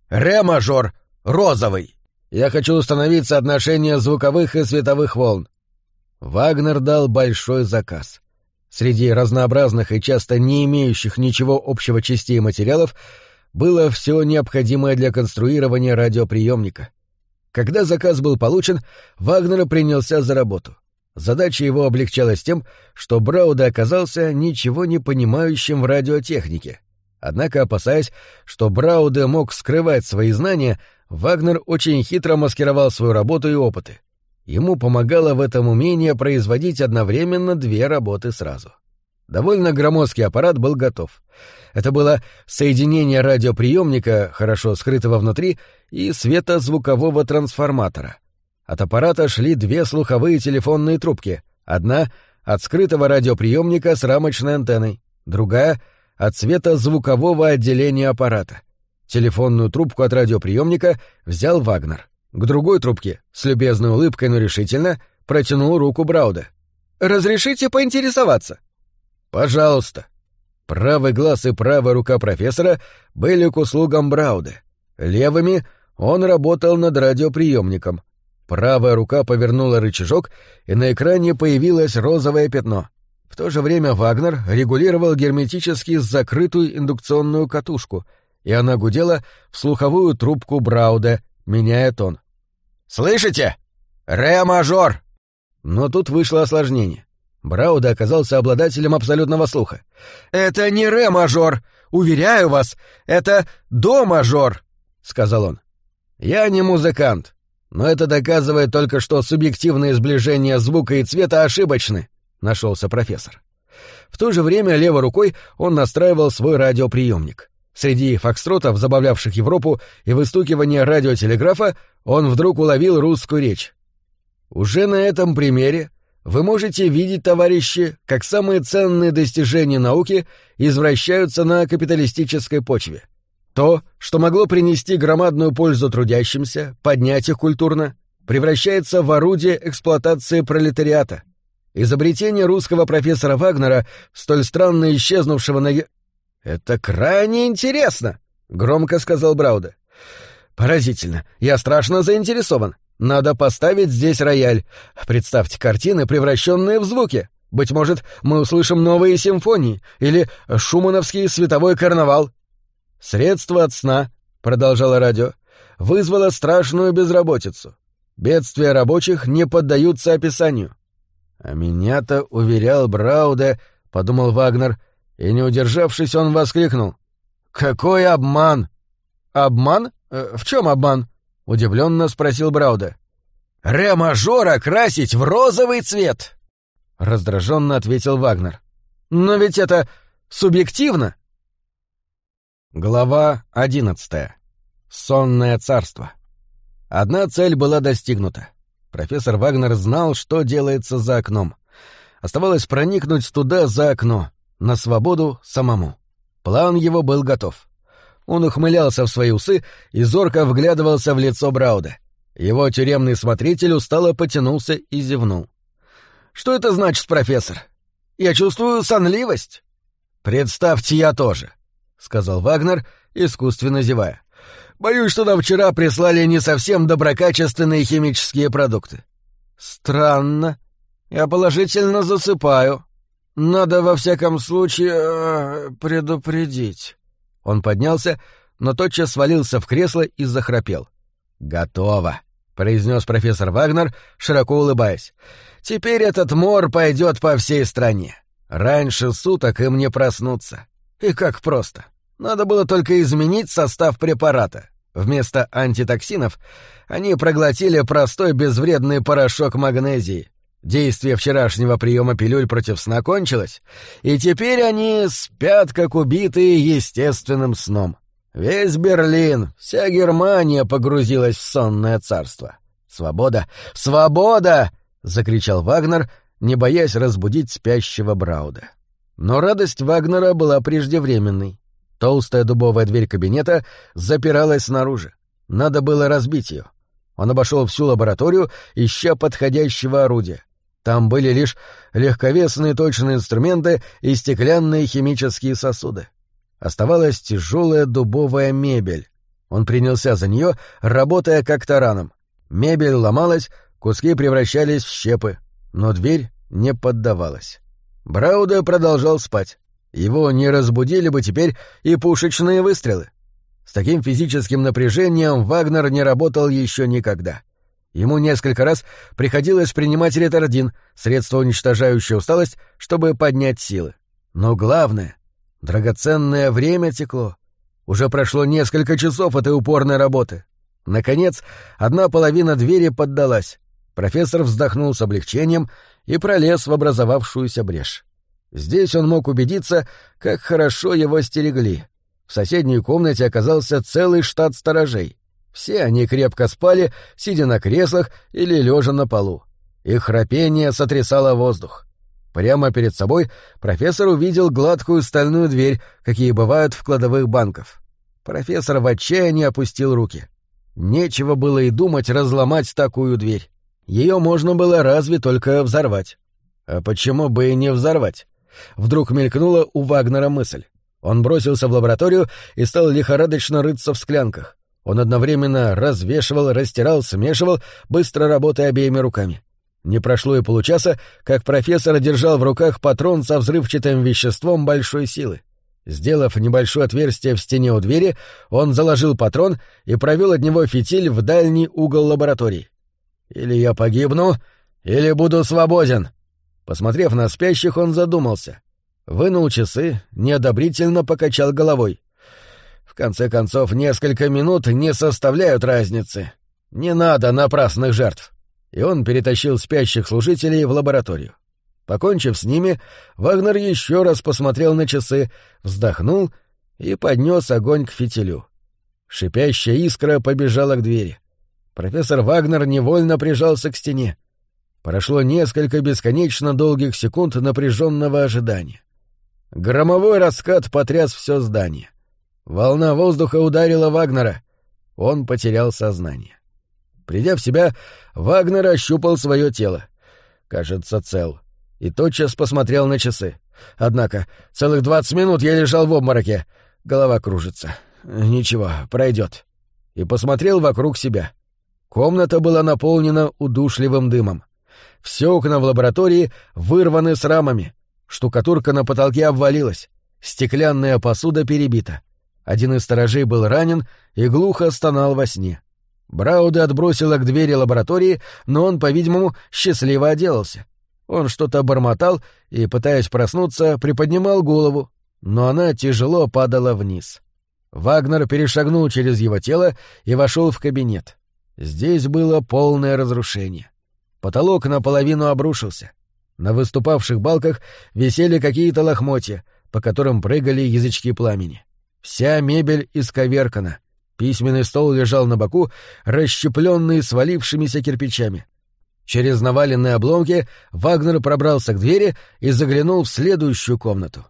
ре-мажор розовый. Я хочу установить соотношение звуковых и световых волн. Вагнер дал большой заказ. Среди разнообразных и часто не имеющих ничего общего частей материалов было все необходимое для конструирования радиоприемника. Когда заказ был получен, Вагнер принялся за работу. Задача его облегчалась тем, что Брауда оказался ничего не понимающим в радиотехнике. Однако, опасаясь, что Брауде мог скрывать свои знания, Вагнер очень хитро маскировал свою работу и опыты. Ему помогало в этом умение производить одновременно две работы сразу. Довольно громоздкий аппарат был готов. Это было соединение радиоприемника, хорошо скрытого внутри, и светозвукового трансформатора. От аппарата шли две слуховые телефонные трубки. Одна — от скрытого радиоприемника с рамочной антенной, другая — от светозвукового отделения аппарата. Телефонную трубку от радиоприемника взял Вагнер. К другой трубке, с любезной улыбкой, но решительно, протянул руку Брауда. «Разрешите поинтересоваться?» «Пожалуйста». Правый глаз и правая рука профессора были к услугам Брауда. Левыми он работал над радиоприемником. Правая рука повернула рычажок, и на экране появилось розовое пятно. В то же время Вагнер регулировал герметически закрытую индукционную катушку — и она гудела в слуховую трубку Брауда, меняя тон. «Слышите? Ре-мажор!» Но тут вышло осложнение. Брауда оказался обладателем абсолютного слуха. «Это не ре-мажор! Уверяю вас, это до-мажор!» — сказал он. «Я не музыкант, но это доказывает только, что субъективные сближения звука и цвета ошибочны», — нашелся профессор. В то же время левой рукой он настраивал свой радиоприемник. Среди фокстротов, забавлявших Европу, и выстукивания радиотелеграфа он вдруг уловил русскую речь. Уже на этом примере вы можете видеть, товарищи, как самые ценные достижения науки извращаются на капиталистической почве. То, что могло принести громадную пользу трудящимся, поднять их культурно, превращается в орудие эксплуатации пролетариата. Изобретение русского профессора Вагнера, столь странно исчезнувшего на «Это крайне интересно», — громко сказал Брауда. «Поразительно. Я страшно заинтересован. Надо поставить здесь рояль. Представьте картины, превращенные в звуки. Быть может, мы услышим новые симфонии или шумановский световой карнавал». «Средство от сна», — продолжало радио, — «вызвало страшную безработицу. Бедствия рабочих не поддаются описанию». «А меня-то уверял Брауда», — подумал Вагнер, и, не удержавшись, он воскликнул. «Какой обман!» «Обман? Э, в чем обман?» — удивленно спросил Брауда. «Ре-мажор красить в розовый цвет!» — раздраженно ответил Вагнер. «Но ведь это субъективно!» Глава одиннадцатая. Сонное царство. Одна цель была достигнута. Профессор Вагнер знал, что делается за окном. Оставалось проникнуть туда за окно, на свободу самому. План его был готов. Он ухмылялся в свои усы и зорко вглядывался в лицо Брауда. Его тюремный смотритель устало потянулся и зевнул. «Что это значит, профессор? Я чувствую сонливость». «Представьте, я тоже», — сказал Вагнер, искусственно зевая. «Боюсь, что нам вчера прислали не совсем доброкачественные химические продукты». «Странно. Я положительно засыпаю», надо во всяком случае э, предупредить. Он поднялся, но тотчас свалился в кресло и захрапел. Готово, произнес профессор Вагнер, широко улыбаясь. Теперь этот мор пойдет по всей стране. Раньше суток им не проснуться. И как просто. Надо было только изменить состав препарата. Вместо антитоксинов они проглотили простой безвредный порошок магнезии. Действие вчерашнего приема пилюль против сна кончилось, и теперь они спят, как убитые естественным сном. Весь Берлин, вся Германия погрузилась в сонное царство. «Свобода! Свобода!» — закричал Вагнер, не боясь разбудить спящего Брауда. Но радость Вагнера была преждевременной. Толстая дубовая дверь кабинета запиралась снаружи. Надо было разбить ее. Он обошел всю лабораторию, ища подходящего орудия. Там были лишь легковесные точные инструменты и стеклянные химические сосуды. Оставалась тяжелая дубовая мебель. Он принялся за нее, работая как тараном. Мебель ломалась, куски превращались в щепы, но дверь не поддавалась. Брауда продолжал спать. Его не разбудили бы теперь и пушечные выстрелы. С таким физическим напряжением Вагнер не работал еще никогда. Ему несколько раз приходилось принимать ретардин, средство, уничтожающее усталость, чтобы поднять силы. Но главное — драгоценное время текло. Уже прошло несколько часов этой упорной работы. Наконец, одна половина двери поддалась. Профессор вздохнул с облегчением и пролез в образовавшуюся брешь. Здесь он мог убедиться, как хорошо его стерегли. В соседней комнате оказался целый штат сторожей. Все они крепко спали, сидя на креслах или лежа на полу. Их храпение сотрясало воздух. Прямо перед собой профессор увидел гладкую стальную дверь, какие бывают в кладовых банков. Профессор в отчаянии опустил руки. Нечего было и думать разломать такую дверь. Ее можно было разве только взорвать. А почему бы и не взорвать? Вдруг мелькнула у Вагнера мысль. Он бросился в лабораторию и стал лихорадочно рыться в склянках. Он одновременно развешивал, растирал, смешивал, быстро работая обеими руками. Не прошло и получаса, как профессор держал в руках патрон со взрывчатым веществом большой силы. Сделав небольшое отверстие в стене у двери, он заложил патрон и провел от него фитиль в дальний угол лаборатории. «Или я погибну, или буду свободен!» Посмотрев на спящих, он задумался. Вынул часы, неодобрительно покачал головой конце концов, несколько минут не составляют разницы. Не надо напрасных жертв. И он перетащил спящих служителей в лабораторию. Покончив с ними, Вагнер еще раз посмотрел на часы, вздохнул и поднес огонь к фитилю. Шипящая искра побежала к двери. Профессор Вагнер невольно прижался к стене. Прошло несколько бесконечно долгих секунд напряженного ожидания. Громовой раскат потряс все здание. Волна воздуха ударила Вагнера. Он потерял сознание. Придя в себя, Вагнер ощупал свое тело. Кажется, цел. И тотчас посмотрел на часы. Однако, целых двадцать минут я лежал в обмороке. Голова кружится. Ничего, пройдет. И посмотрел вокруг себя. Комната была наполнена удушливым дымом. Все окна в лаборатории вырваны с рамами. Штукатурка на потолке обвалилась. Стеклянная посуда перебита. Один из сторожей был ранен и глухо стонал во сне. Брауда отбросила к двери лаборатории, но он, по-видимому, счастливо отделался. Он что-то бормотал и, пытаясь проснуться, приподнимал голову, но она тяжело падала вниз. Вагнер перешагнул через его тело и вошел в кабинет. Здесь было полное разрушение. Потолок наполовину обрушился. На выступавших балках висели какие-то лохмотья, по которым прыгали язычки пламени. Вся мебель исковеркана. Письменный стол лежал на боку, расщепленный свалившимися кирпичами. Через наваленные обломки Вагнер пробрался к двери и заглянул в следующую комнату.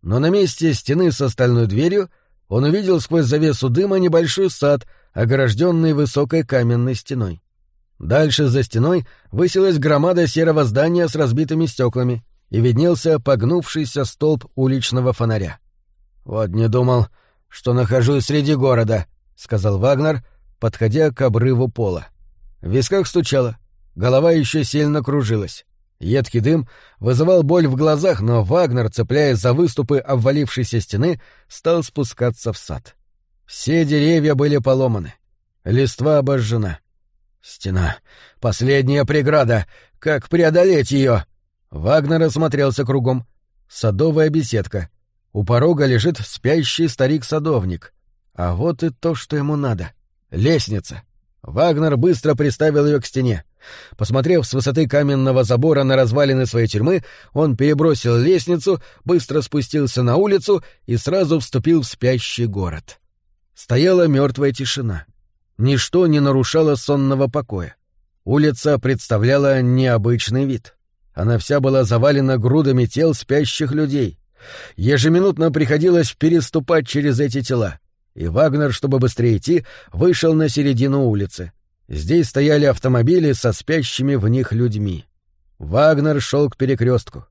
Но на месте стены с остальной дверью он увидел сквозь завесу дыма небольшой сад, огражденный высокой каменной стеной. Дальше за стеной высилась громада серого здания с разбитыми стеклами, и виднелся погнувшийся столб уличного фонаря. «Вот не думал, что нахожусь среди города», — сказал Вагнер, подходя к обрыву пола. В висках стучало, голова еще сильно кружилась. Едкий дым вызывал боль в глазах, но Вагнер, цепляясь за выступы обвалившейся стены, стал спускаться в сад. Все деревья были поломаны. Листва обожжена. Стена. Последняя преграда. Как преодолеть ее? Вагнер осмотрелся кругом. Садовая беседка. У порога лежит спящий старик-садовник. А вот и то, что ему надо. Лестница. Вагнер быстро приставил ее к стене. Посмотрев с высоты каменного забора на развалины своей тюрьмы, он перебросил лестницу, быстро спустился на улицу и сразу вступил в спящий город. Стояла мертвая тишина. Ничто не нарушало сонного покоя. Улица представляла необычный вид. Она вся была завалена грудами тел спящих людей. Ежеминутно приходилось переступать через эти тела, и Вагнер, чтобы быстрее идти, вышел на середину улицы. Здесь стояли автомобили со спящими в них людьми. Вагнер шел к перекрестку.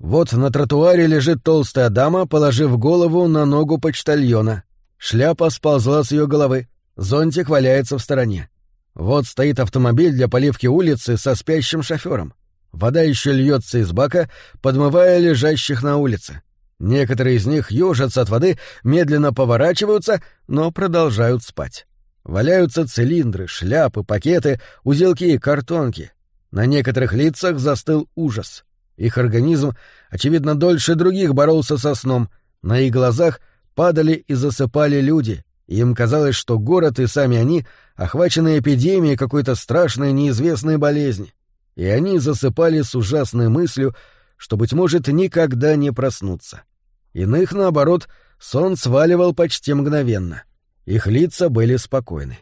Вот на тротуаре лежит толстая дама, положив голову на ногу почтальона. Шляпа сползла с ее головы, зонтик валяется в стороне. Вот стоит автомобиль для поливки улицы со спящим шофером. Вода еще льется из бака, подмывая лежащих на улице. Некоторые из них ежатся от воды, медленно поворачиваются, но продолжают спать. Валяются цилиндры, шляпы, пакеты, узелки и картонки. На некоторых лицах застыл ужас. Их организм, очевидно, дольше других боролся со сном. На их глазах падали и засыпали люди, им казалось, что город и сами они охвачены эпидемией какой-то страшной неизвестной болезни. И они засыпали с ужасной мыслью, что, быть может, никогда не проснутся. Иных, наоборот, сон сваливал почти мгновенно. Их лица были спокойны.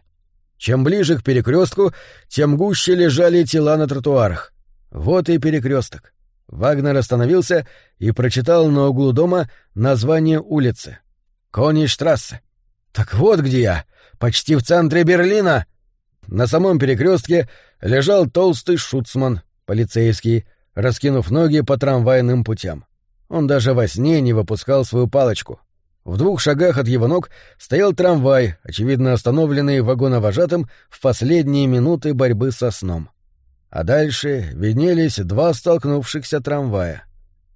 Чем ближе к перекрестку, тем гуще лежали тела на тротуарах. Вот и перекресток. Вагнер остановился и прочитал на углу дома название улицы. Коништрассе. Так вот где я, почти в центре Берлина. На самом перекрестке лежал толстый шуцман, полицейский, раскинув ноги по трамвайным путям. Он даже во сне не выпускал свою палочку. В двух шагах от его ног стоял трамвай, очевидно остановленный вагоновожатым в последние минуты борьбы со сном. А дальше виднелись два столкнувшихся трамвая.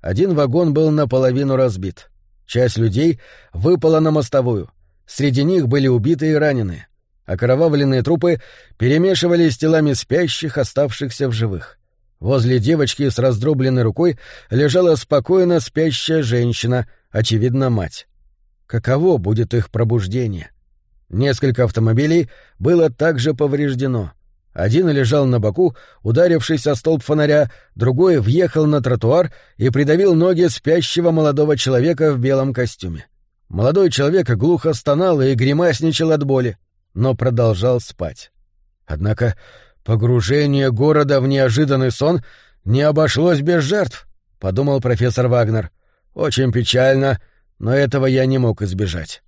Один вагон был наполовину разбит. Часть людей выпала на мостовую. Среди них были убитые и раненые. Окровавленные трупы перемешивались с телами спящих, оставшихся в живых. Возле девочки с раздробленной рукой лежала спокойно спящая женщина, очевидно, мать. Каково будет их пробуждение? Несколько автомобилей было также повреждено. Один лежал на боку, ударившись о столб фонаря, другой въехал на тротуар и придавил ноги спящего молодого человека в белом костюме. Молодой человек глухо стонал и гримасничал от боли, но продолжал спать. Однако погружение города в неожиданный сон не обошлось без жертв, — подумал профессор Вагнер. Очень печально, но этого я не мог избежать.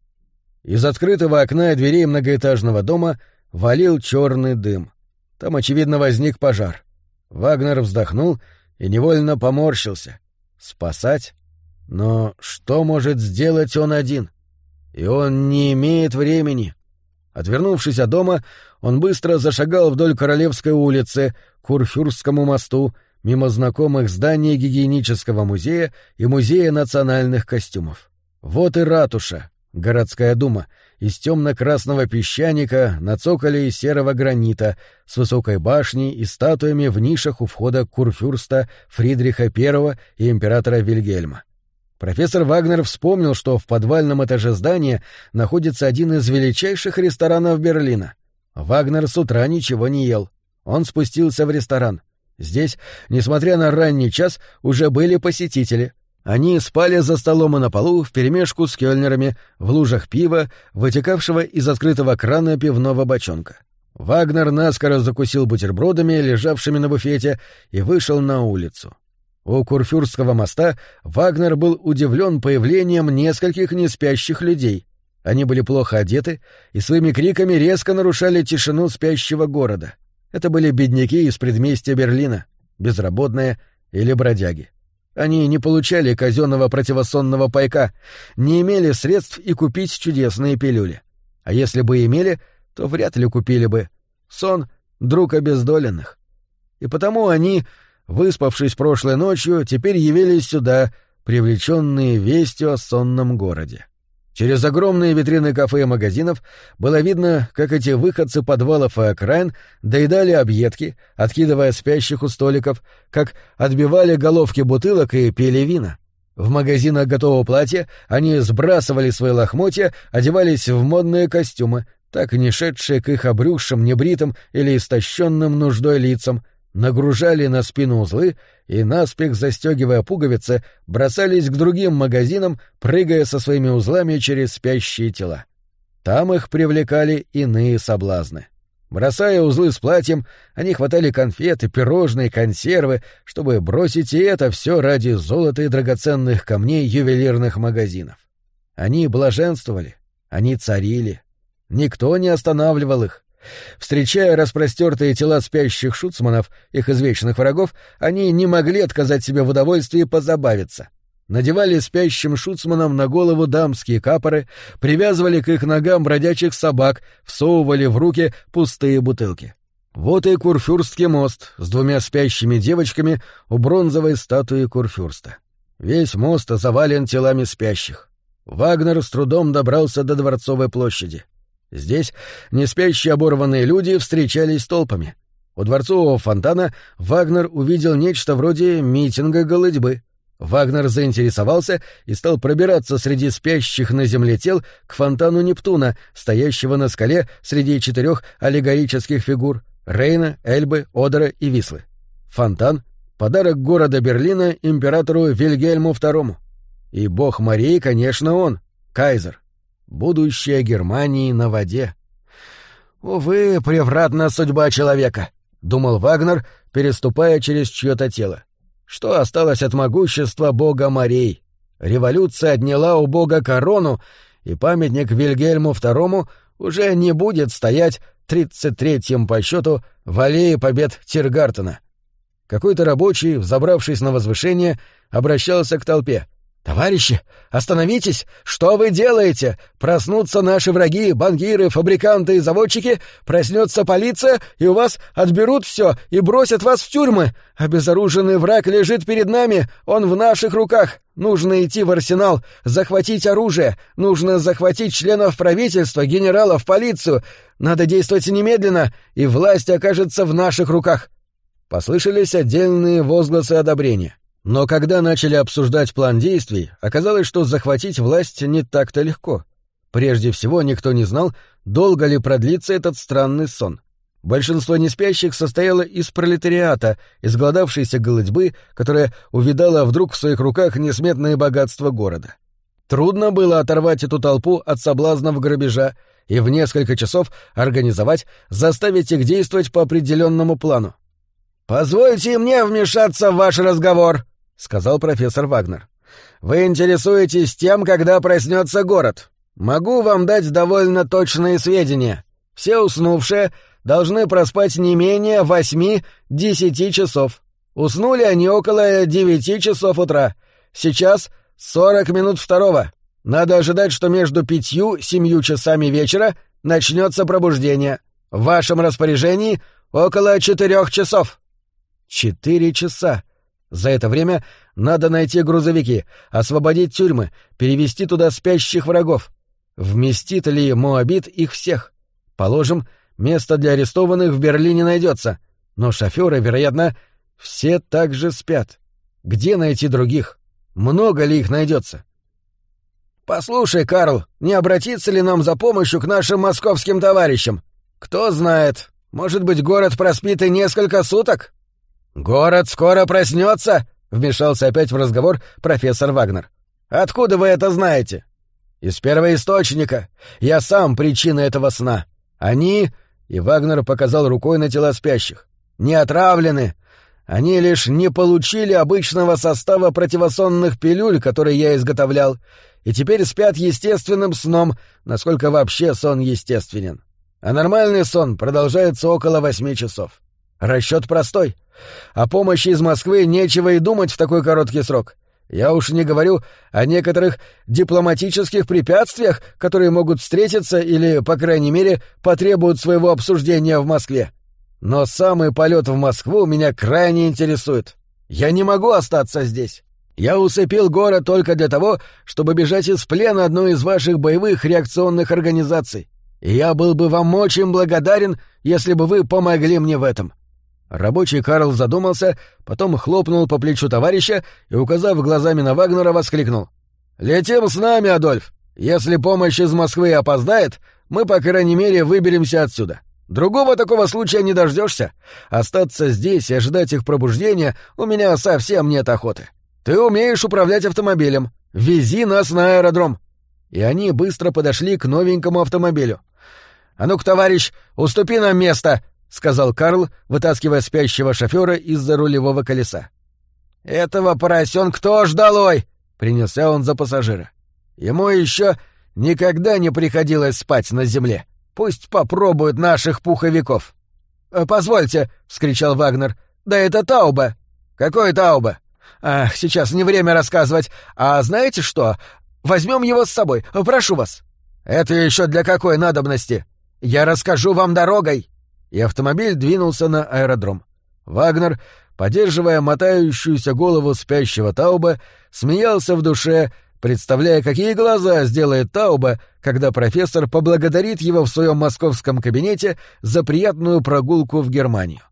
Из открытого окна и дверей многоэтажного дома валил черный дым. Там, очевидно, возник пожар. Вагнер вздохнул и невольно поморщился. Спасать? Но что может сделать он один? И он не имеет времени. Отвернувшись от дома, он быстро зашагал вдоль Королевской улицы, к Курфюрстскому мосту, мимо знакомых зданий гигиенического музея и музея национальных костюмов. Вот и ратуша, городская дума, из темно-красного песчаника на цоколе из серого гранита, с высокой башней и статуями в нишах у входа курфюрста Фридриха I и императора Вильгельма. Профессор Вагнер вспомнил, что в подвальном этаже здания находится один из величайших ресторанов Берлина. Вагнер с утра ничего не ел. Он спустился в ресторан. Здесь, несмотря на ранний час, уже были посетители — они спали за столом и на полу вперемешку с кёльнерами, в лужах пива, вытекавшего из открытого крана пивного бочонка. Вагнер наскоро закусил бутербродами, лежавшими на буфете, и вышел на улицу. У Курфюрстского моста Вагнер был удивлен появлением нескольких неспящих людей. Они были плохо одеты и своими криками резко нарушали тишину спящего города. Это были бедняки из предместья Берлина, безработные или бродяги. Они не получали казенного противосонного пайка, не имели средств и купить чудесные пилюли. А если бы имели, то вряд ли купили бы. Сон — друг обездоленных. И потому они, выспавшись прошлой ночью, теперь явились сюда, привлеченные вестью о сонном городе. Через огромные витрины кафе и магазинов было видно, как эти выходцы подвалов и окраин доедали объедки, откидывая спящих у столиков, как отбивали головки бутылок и пили вина. В магазинах готового платья они сбрасывали свои лохмотья, одевались в модные костюмы, так не шедшие к их обрюзшим, небритым или истощенным нуждой лицам, нагружали на спину узлы и, наспех застегивая пуговицы, бросались к другим магазинам, прыгая со своими узлами через спящие тела. Там их привлекали иные соблазны. Бросая узлы с платьем, они хватали конфеты, пирожные, консервы, чтобы бросить и это все ради золота и драгоценных камней ювелирных магазинов. Они блаженствовали, они царили. Никто не останавливал их, Встречая распростертые тела спящих шуцманов, их извечных врагов, они не могли отказать себе в удовольствии позабавиться. Надевали спящим шуцманам на голову дамские капоры, привязывали к их ногам бродячих собак, всовывали в руки пустые бутылки. Вот и Курфюрстский мост с двумя спящими девочками у бронзовой статуи Курфюрста. Весь мост завален телами спящих. Вагнер с трудом добрался до Дворцовой площади. Здесь неспящие оборванные люди встречались толпами. У дворцового фонтана Вагнер увидел нечто вроде митинга голодьбы. Вагнер заинтересовался и стал пробираться среди спящих на земле тел к фонтану Нептуна, стоящего на скале среди четырех аллегорических фигур — Рейна, Эльбы, Одера и Вислы. Фонтан — подарок города Берлина императору Вильгельму II. И бог морей, конечно, он, кайзер. Будущее Германии на воде. «Увы, превратна судьба человека», — думал Вагнер, переступая через чье-то тело. «Что осталось от могущества бога морей? Революция отняла у бога корону, и памятник Вильгельму II уже не будет стоять тридцать третьим по счету в аллее побед Тиргартена». Какой-то рабочий, взобравшись на возвышение, обращался к толпе. «Товарищи, остановитесь! Что вы делаете? Проснутся наши враги, банкиры, фабриканты и заводчики, проснется полиция, и у вас отберут все и бросят вас в тюрьмы. Обезоруженный враг лежит перед нами, он в наших руках. Нужно идти в арсенал, захватить оружие, нужно захватить членов правительства, генералов, полицию. Надо действовать немедленно, и власть окажется в наших руках». Послышались отдельные возгласы одобрения. Но когда начали обсуждать план действий, оказалось, что захватить власть не так-то легко. Прежде всего, никто не знал, долго ли продлится этот странный сон. Большинство неспящих состояло из пролетариата, изгладавшейся голодьбы, которая увидала вдруг в своих руках несметное богатство города. Трудно было оторвать эту толпу от соблазнов грабежа и в несколько часов организовать, заставить их действовать по определенному плану. «Позвольте мне вмешаться в ваш разговор», сказал профессор Вагнер. Вы интересуетесь тем, когда проснется город. Могу вам дать довольно точные сведения. Все уснувшие должны проспать не менее восьми-десяти часов. Уснули они около девяти часов утра. Сейчас сорок минут второго. Надо ожидать, что между пятью-семью часами вечера начнется пробуждение. В вашем распоряжении около четырех часов. Четыре часа. За это время надо найти грузовики, освободить тюрьмы, перевести туда спящих врагов. Вместит ли Моабит их всех? Положим, место для арестованных в Берлине найдется, но шоферы, вероятно, все также спят. Где найти других? Много ли их найдется? Послушай, Карл, не обратиться ли нам за помощью к нашим московским товарищам? Кто знает, может быть, город проспит и несколько суток? «Город скоро проснется!» — вмешался опять в разговор профессор Вагнер. «Откуда вы это знаете?» «Из первоисточника. Я сам причина этого сна. Они...» — и Вагнер показал рукой на тела спящих. «Не отравлены. Они лишь не получили обычного состава противосонных пилюль, которые я изготовлял, и теперь спят естественным сном, насколько вообще сон естественен. А нормальный сон продолжается около восьми часов. Расчет простой. О помощи из Москвы нечего и думать в такой короткий срок. Я уж не говорю о некоторых дипломатических препятствиях, которые могут встретиться или, по крайней мере, потребуют своего обсуждения в Москве. Но самый полет в Москву меня крайне интересует. Я не могу остаться здесь. Я усыпил город только для того, чтобы бежать из плена одной из ваших боевых реакционных организаций. И я был бы вам очень благодарен, если бы вы помогли мне в этом. Рабочий Карл задумался, потом хлопнул по плечу товарища и, указав глазами на Вагнера, воскликнул. «Летим с нами, Адольф! Если помощь из Москвы опоздает, мы, по крайней мере, выберемся отсюда. Другого такого случая не дождешься. Остаться здесь и ожидать их пробуждения у меня совсем нет охоты. Ты умеешь управлять автомобилем. Вези нас на аэродром». И они быстро подошли к новенькому автомобилю. «А ну-ка, товарищ, уступи нам место!» — сказал Карл, вытаскивая спящего шофера из-за рулевого колеса. «Этого поросенка тоже долой!» — принялся он за пассажира. «Ему еще никогда не приходилось спать на земле. Пусть попробуют наших пуховиков. «Э, «Позвольте», — вскричал Вагнер. «Да это Тауба». «Какой Тауба?» «Ах, сейчас не время рассказывать. А знаете что? Возьмем его с собой. Прошу вас». «Это еще для какой надобности?» «Я расскажу вам дорогой». И автомобиль двинулся на аэродром. Вагнер, поддерживая мотающуюся голову спящего Тауба, смеялся в душе, представляя, какие глаза сделает Тауба, когда профессор поблагодарит его в своем московском кабинете за приятную прогулку в Германию.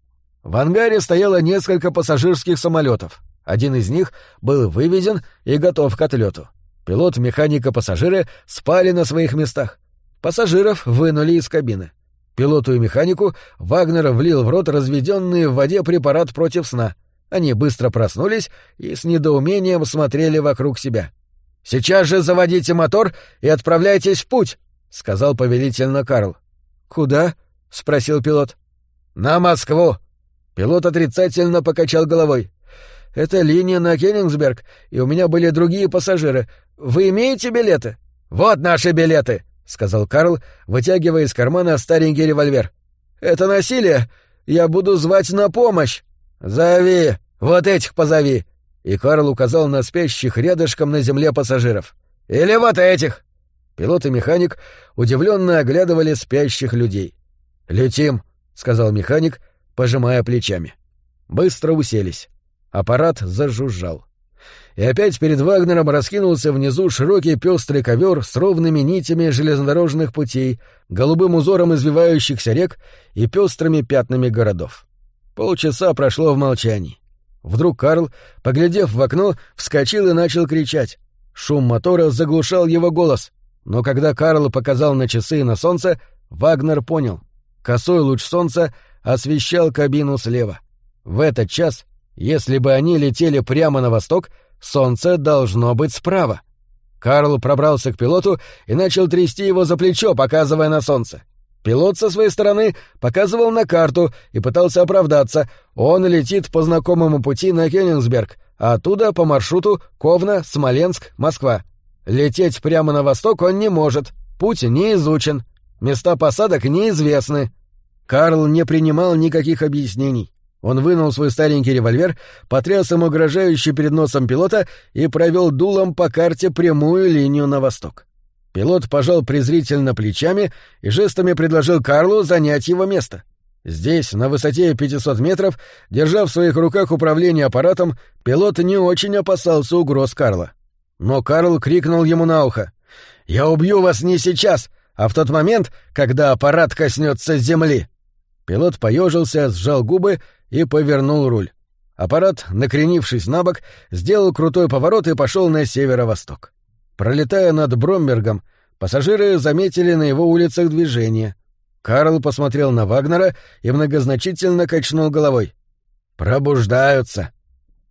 В ангаре стояло несколько пассажирских самолетов. Один из них был выведен и готов к отлету. Пилот, механик и пассажиры спали на своих местах. Пассажиров вынули из кабины. Пилоту и механику Вагнер влил в рот разведенный в воде препарат против сна. Они быстро проснулись и с недоумением смотрели вокруг себя. «Сейчас же заводите мотор и отправляйтесь в путь», — сказал повелительно Карл. «Куда?» — спросил пилот. «На Москву». Пилот отрицательно покачал головой. «Это линия на Кенигсберг, и у меня были другие пассажиры. Вы имеете билеты?» «Вот наши билеты», — сказал Карл, вытягивая из кармана старенький револьвер. «Это насилие. Я буду звать на помощь». «Зови. Вот этих позови и Карл указал на спящих рядышком на земле пассажиров. «Или вот этих!» Пилот и механик удивленно оглядывали спящих людей. «Летим», — сказал механик, пожимая плечами. Быстро уселись. Аппарат зажужжал. И опять перед Вагнером раскинулся внизу широкий пестрый ковер с ровными нитями железнодорожных путей, голубым узором извивающихся рек и пестрыми пятнами городов. Полчаса прошло в молчании. Вдруг Карл, поглядев в окно, вскочил и начал кричать. Шум мотора заглушал его голос. Но когда Карл показал на часы и на солнце, Вагнер понял. Косой луч солнца освещал кабину слева. В этот час, если бы они летели прямо на восток, солнце должно быть справа. Карл пробрался к пилоту и начал трясти его за плечо, показывая на солнце. Пилот со своей стороны показывал на карту и пытался оправдаться. Он летит по знакомому пути на Кёнигсберг, а оттуда по маршруту Ковна, Смоленск, Москва. Лететь прямо на восток он не может. Путь не изучен. Места посадок неизвестны. Карл не принимал никаких объяснений. Он вынул свой старенький револьвер, потряс им угрожающий перед носом пилота и провел дулом по карте прямую линию на восток. Пилот пожал презрительно плечами и жестами предложил Карлу занять его место. Здесь, на высоте 500 метров, держа в своих руках управление аппаратом, пилот не очень опасался угроз Карла. Но Карл крикнул ему на ухо. «Я убью вас не сейчас, а в тот момент, когда аппарат коснется земли!» Пилот поежился, сжал губы и повернул руль. Аппарат, накренившись на бок, сделал крутой поворот и пошел на северо-восток. Пролетая над Бромбергом, пассажиры заметили на его улицах движение. Карл посмотрел на Вагнера и многозначительно качнул головой. «Пробуждаются».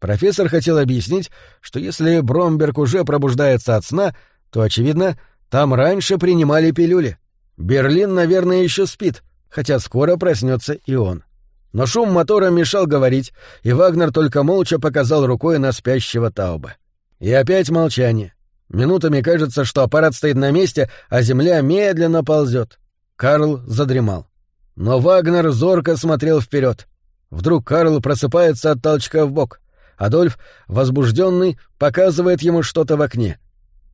Профессор хотел объяснить, что если Бромберг уже пробуждается от сна, то, очевидно, там раньше принимали пилюли. Берлин, наверное, еще спит, хотя скоро проснется и он. Но шум мотора мешал говорить, и Вагнер только молча показал рукой на спящего Тауба. И опять молчание. Минутами кажется, что аппарат стоит на месте, а земля медленно ползет. Карл задремал. Но Вагнер зорко смотрел вперед. Вдруг Карл просыпается от толчка в бок. Адольф, возбужденный, показывает ему что-то в окне.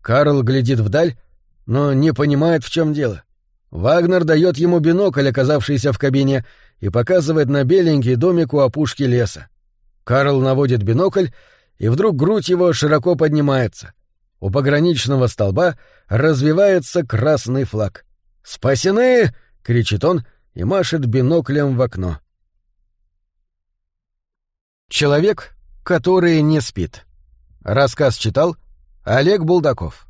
Карл глядит вдаль, но не понимает, в чем дело. Вагнер дает ему бинокль, оказавшийся в кабине, и показывает на беленький домик у опушки леса. Карл наводит бинокль, и вдруг грудь его широко поднимается — у пограничного столба развивается красный флаг. «Спасены!» — кричит он и машет биноклем в окно. Человек, который не спит. Рассказ читал Олег Булдаков.